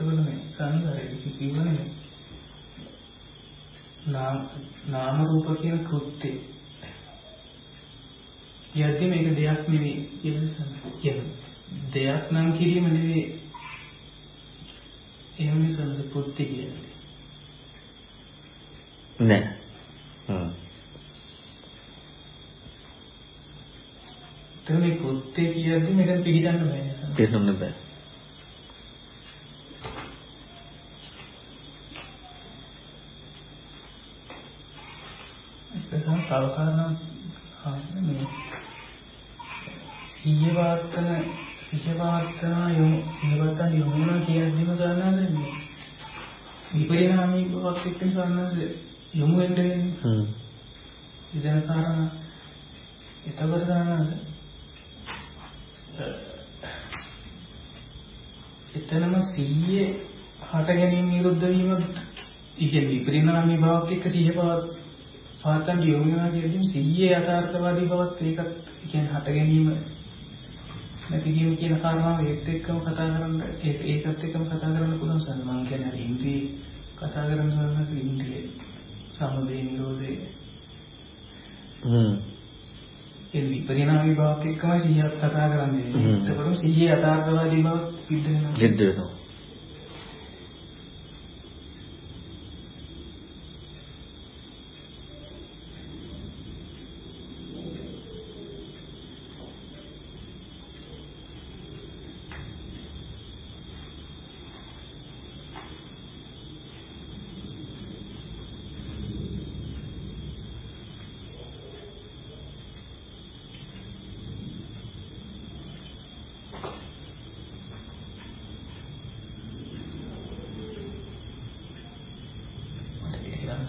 එතකොට මේ සංසාරේ කිව්වනේ නාම නාම රූප කියන කෘත්‍ය යද්දි මේක දෙයක් නෙවෙයි කියලා කියන්නේ දෙයක් නම් කිරීම නෙවෙයි එහෙම නිසා කෘත්‍ය කියන්නේ නෑ. හ්ම්. එතන මේ කෘත්‍ය කියද්දි මේක පිළිගන්න බෑ පිළිගන්න බෑ. එතන තව කාරණා මේ සිහිය වාර්තන සිහිය වාර්තන යොමු සිහිය වාර්තන යොමු වෙනවා කියද්දිම ගන්නාද මේ? විපරිණාමී බවක් එක්ක ගන්නාද යොමු වෙන්නේ හ්ම්. ඉතන කාරණා එතකොට ගන්නාද එතනම සිහියේ හට ගැනීම නිරුද්ධ වීම ඉතින් විපරිණාමී බවක් එක්ක සිහිය පවත් පාතන් යොමු වෙනවා කියද්දී සිහියේ යථාර්ථවාදී බවත් ඒකත් කියන්නේ හට ගැනීම නැති වීම කියන කාරණාව ඒත් එක්කම කතා කරන්න ඒක ඒකත් එක්කම කතා කරන්න පුළුවන් සන්න මම කියන්නේ ඉන්ද්‍රිය කතා කරන සන්නස ඉන්ද්‍රිය සමුදේ නිරෝධේ හ්ම්. ඒ විපරිණාමී බවක් එක්කම සිහියත් කතා කරන්නේ. එතකොට සිහියේ යථාර්ථවාදී බව සිද්ධ වෙනවා සිද්ධ වෙනවා. මට ඒක ගන්න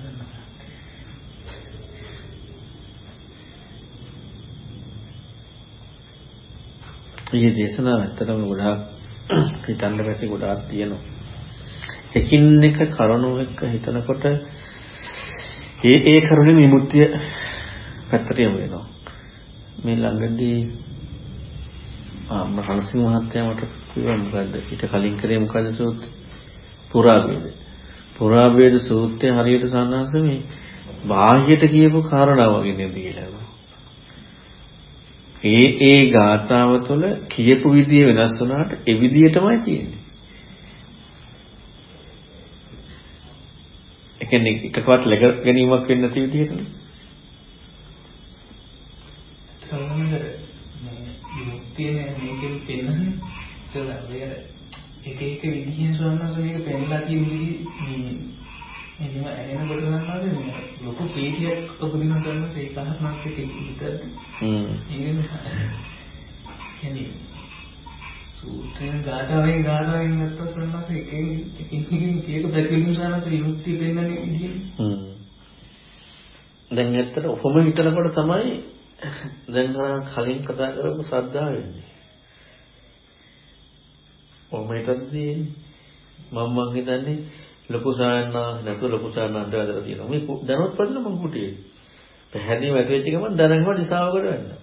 මේ දේශනාව ඇත්තටම ගොඩාක් හිතන්න බැරි ගොඩාක් තියෙනවා. එකින් එක කරුණු එක්ක හිතනකොට ඒ ඒ කරුණේ විමුක්තිය පැත්තට යමු වෙනවා. මේ ළඟදී ආ මහල්සිංහ මහත්තයා මට කිව්වා මොකද්ද ඊට කලින් කරේ මොකද්ද සූත්‍රය? පුරාභේද. පුරාභේද සූත්‍රය හරියට සානාස මේ බාහ්‍යයට කියපු කාරණා වගේ නේද කියලා. ඒ ඒ ගාථාව තුළ කියපු විදිය වෙනස් වුණාට ඒ විදියටමයි තියෙන්නේ. ඒ කියන්නේ එකකවත් läග ගැනීමක් වෙන්නේ නැති විදියටනේ. සමහර මේ විමුක්තියනේ මේකෙන් පෙන්නන්නේ කියලා වෙන එක එක විදිහෙන් සවන්නස මේක පෙන්නලා තියෙන විදිහ මේ එහෙම ඇහෙනකොට ගන්නවාද මේ ලොකු කීතියක් උපදින කරන සේකහනක් තියෙද්ද හ්ම්. කියන්නේ සූත්‍රය ගාතාවෙන් ගාතාවෙන් ගත්තා සම්මත එකෙන් එකකින් කීක දැකීම සාරත විමුක්තිය වෙනනේ කියන්නේ හ්ම්. දැන් ඇත්තට ඔහොම හිතනකොට තමයි දැන් කලින් කතා කරපු ශ්‍රද්ධාව වෙන්නේ ඔහොම හිතද්දී මම මං හිතන්නේ ලොකු සායන්නා නැතුව ලොකු සායන්නාන්ට වැදලා තියෙනවා. මේ දැනුවත් පදන මං කුටියේ. පැහැදිලිව ඇති වෙච්ච ගමන් දැනගම දිශාවකට වැන්දා.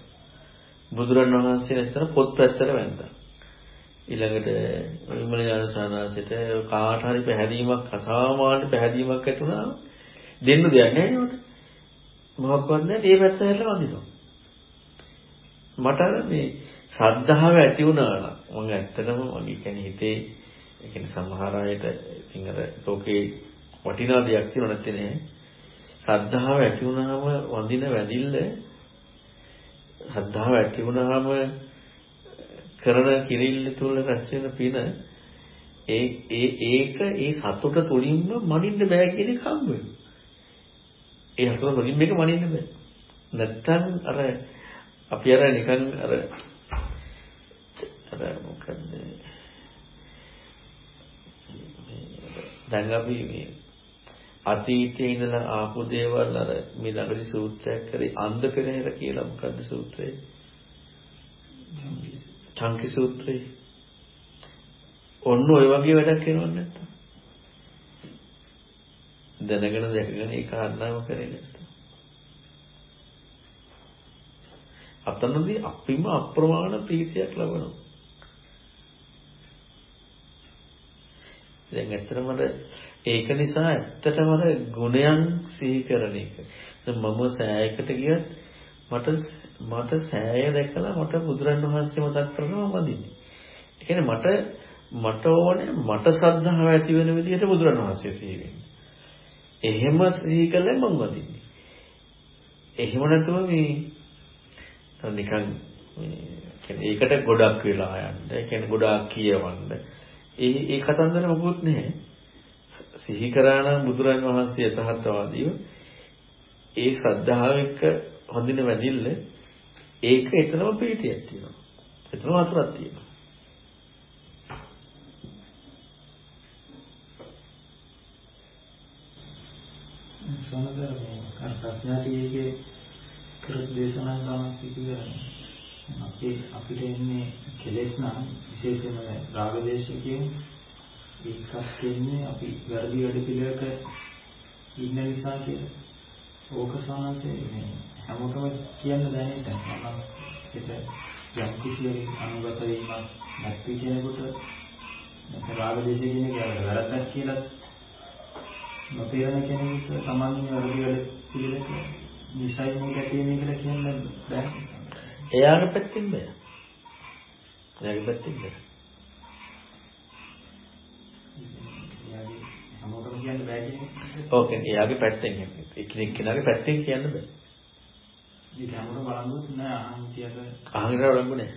බුදුරන් වහන්සේ නැතර පොත් පැත්තට වැන්දා. ඊළඟට විමල ඥානසානාසිට කාට හරි පැහැදීමක් අසාමාන්‍ය පැහැදීමක් ඇති වුණා දෙන්න දෙයක් නැහැ නේද? මොකක්වත් නැහැ ඒ පැත්ත හැරලා වඳිනවා. මට අර මේ ශ්‍රද්ධාව ඇති වුණා නම් මම ඇත්තටම මගේ කියන්නේ හිතේ ඒ කියන්නේ සමහර අයට ඉතින් අර ලෝකේ වටිනා දෙයක් තියෙනව නැත්තේ නේ. ශ්‍රද්ධාව ඇති වුණාම වඳින වැදිල්ල ශ්‍රද්ධාව ඇති වුණාම කරන කිරිල්ල තුල රැස් වෙන පින ඒ ඒ ඒක ඒ සතුට තුලින්ම මනින්න බෑ කියන එක හම්බ වෙනවා. ඒ සතුට තුලින් මේක මනින්න බෑ. නැත්තම් අර අපි අර නිකන් අර අර මොකද දැන් අපි මේ අතීතයේ ඉඳලා ආපු දේවල් අර මේ ළඟදි සූත්‍රයක් කරේ අන්ධ පෙරහැර කියලා මොකද්ද සූත්‍රය? චංකි සූත්‍රය. ඔන්න ඔය වගේ වැඩක් කරනවද නැත්තම්? දැනගෙන දැකගෙන ඒක අන්නාම කරේ නැත්තම්. අතනදී අපිම අප්‍රමාණ ප්‍රීතියක් ලබනවා. දැන් ඇත්තටම ඒක නිසා ඇත්තටම අර ගුණයන් සිහි කරන එක. දැන් මම සෑයකට ගියත් මට මට සෑය දැකලා මට බුදුරන් වහන්සේ මතක් කරනවා වදින්නේ. ඒ කියන්නේ මට මට ඕනේ මට ශ්‍රද්ධාව ඇති වෙන විදිහට බුදුරන් වහන්සේ සිහි වෙන්නේ. එහෙම සිහි කළා මම වදින්නේ. එහෙම නැතුව මේ නිකන් කියන්නේ ඒකට ගොඩක් වෙලා යන්න. ඒ කියන්නේ ගොඩාක් කියවන්න. ඒ ඒ කතන්දර මොකුත් නැහැ. සිහි කරා නම් බුදුරන් වහන්සේ යථාර්ථවාදීව ඒ ශ්‍රද්ධාව එක්ක හොඳින වැඩිල්ල ඒක එතනම පිටියක් තියෙනවා. එතනම වතුරක් තියෙනවා. සමහර මේ අර ප්‍රඥාතියේ කරපු දේශනා ගානක් කිව්වනේ. අපි අපිට එන්නේ කෙලෙස් නම් විශේෂයෙන්ම රාග දේශ කියන්නේ ඒකත් කියන්නේ අපි වැරදි වැඩ පිළිවෙලක ඉන්න නිසා කියලා. ඕක සානසේ මේ හැමෝටම කියන්න දැනෙන්න නම් ඒක යම් කිසි අනුගත වීමක් නැති කෙනෙකුට රාග දේශ කියන එක වැරද්දක් කියලා නොතේරෙන කෙනෙකුට තමන්ගේ වැරදි වැඩ පිළිවෙලක නිසයි මේක තියෙන්නේ කියලා කියන්න බෑ. එයාගේ පැත්තෙන් බෑ. එයාගේ පැත්තෙන් බෑ. හැමෝටම කියන්න බෑ කියන්නේ. ඕකේ එයාගේ පැත්තෙන් එක්කෙනෙක් කෙනාගේ පැත්තෙන් කියන්න බෑ. ඒක හැමෝටම බලන්නත් නෑ අහන් කියත අහංගිර වළංගු නෑ.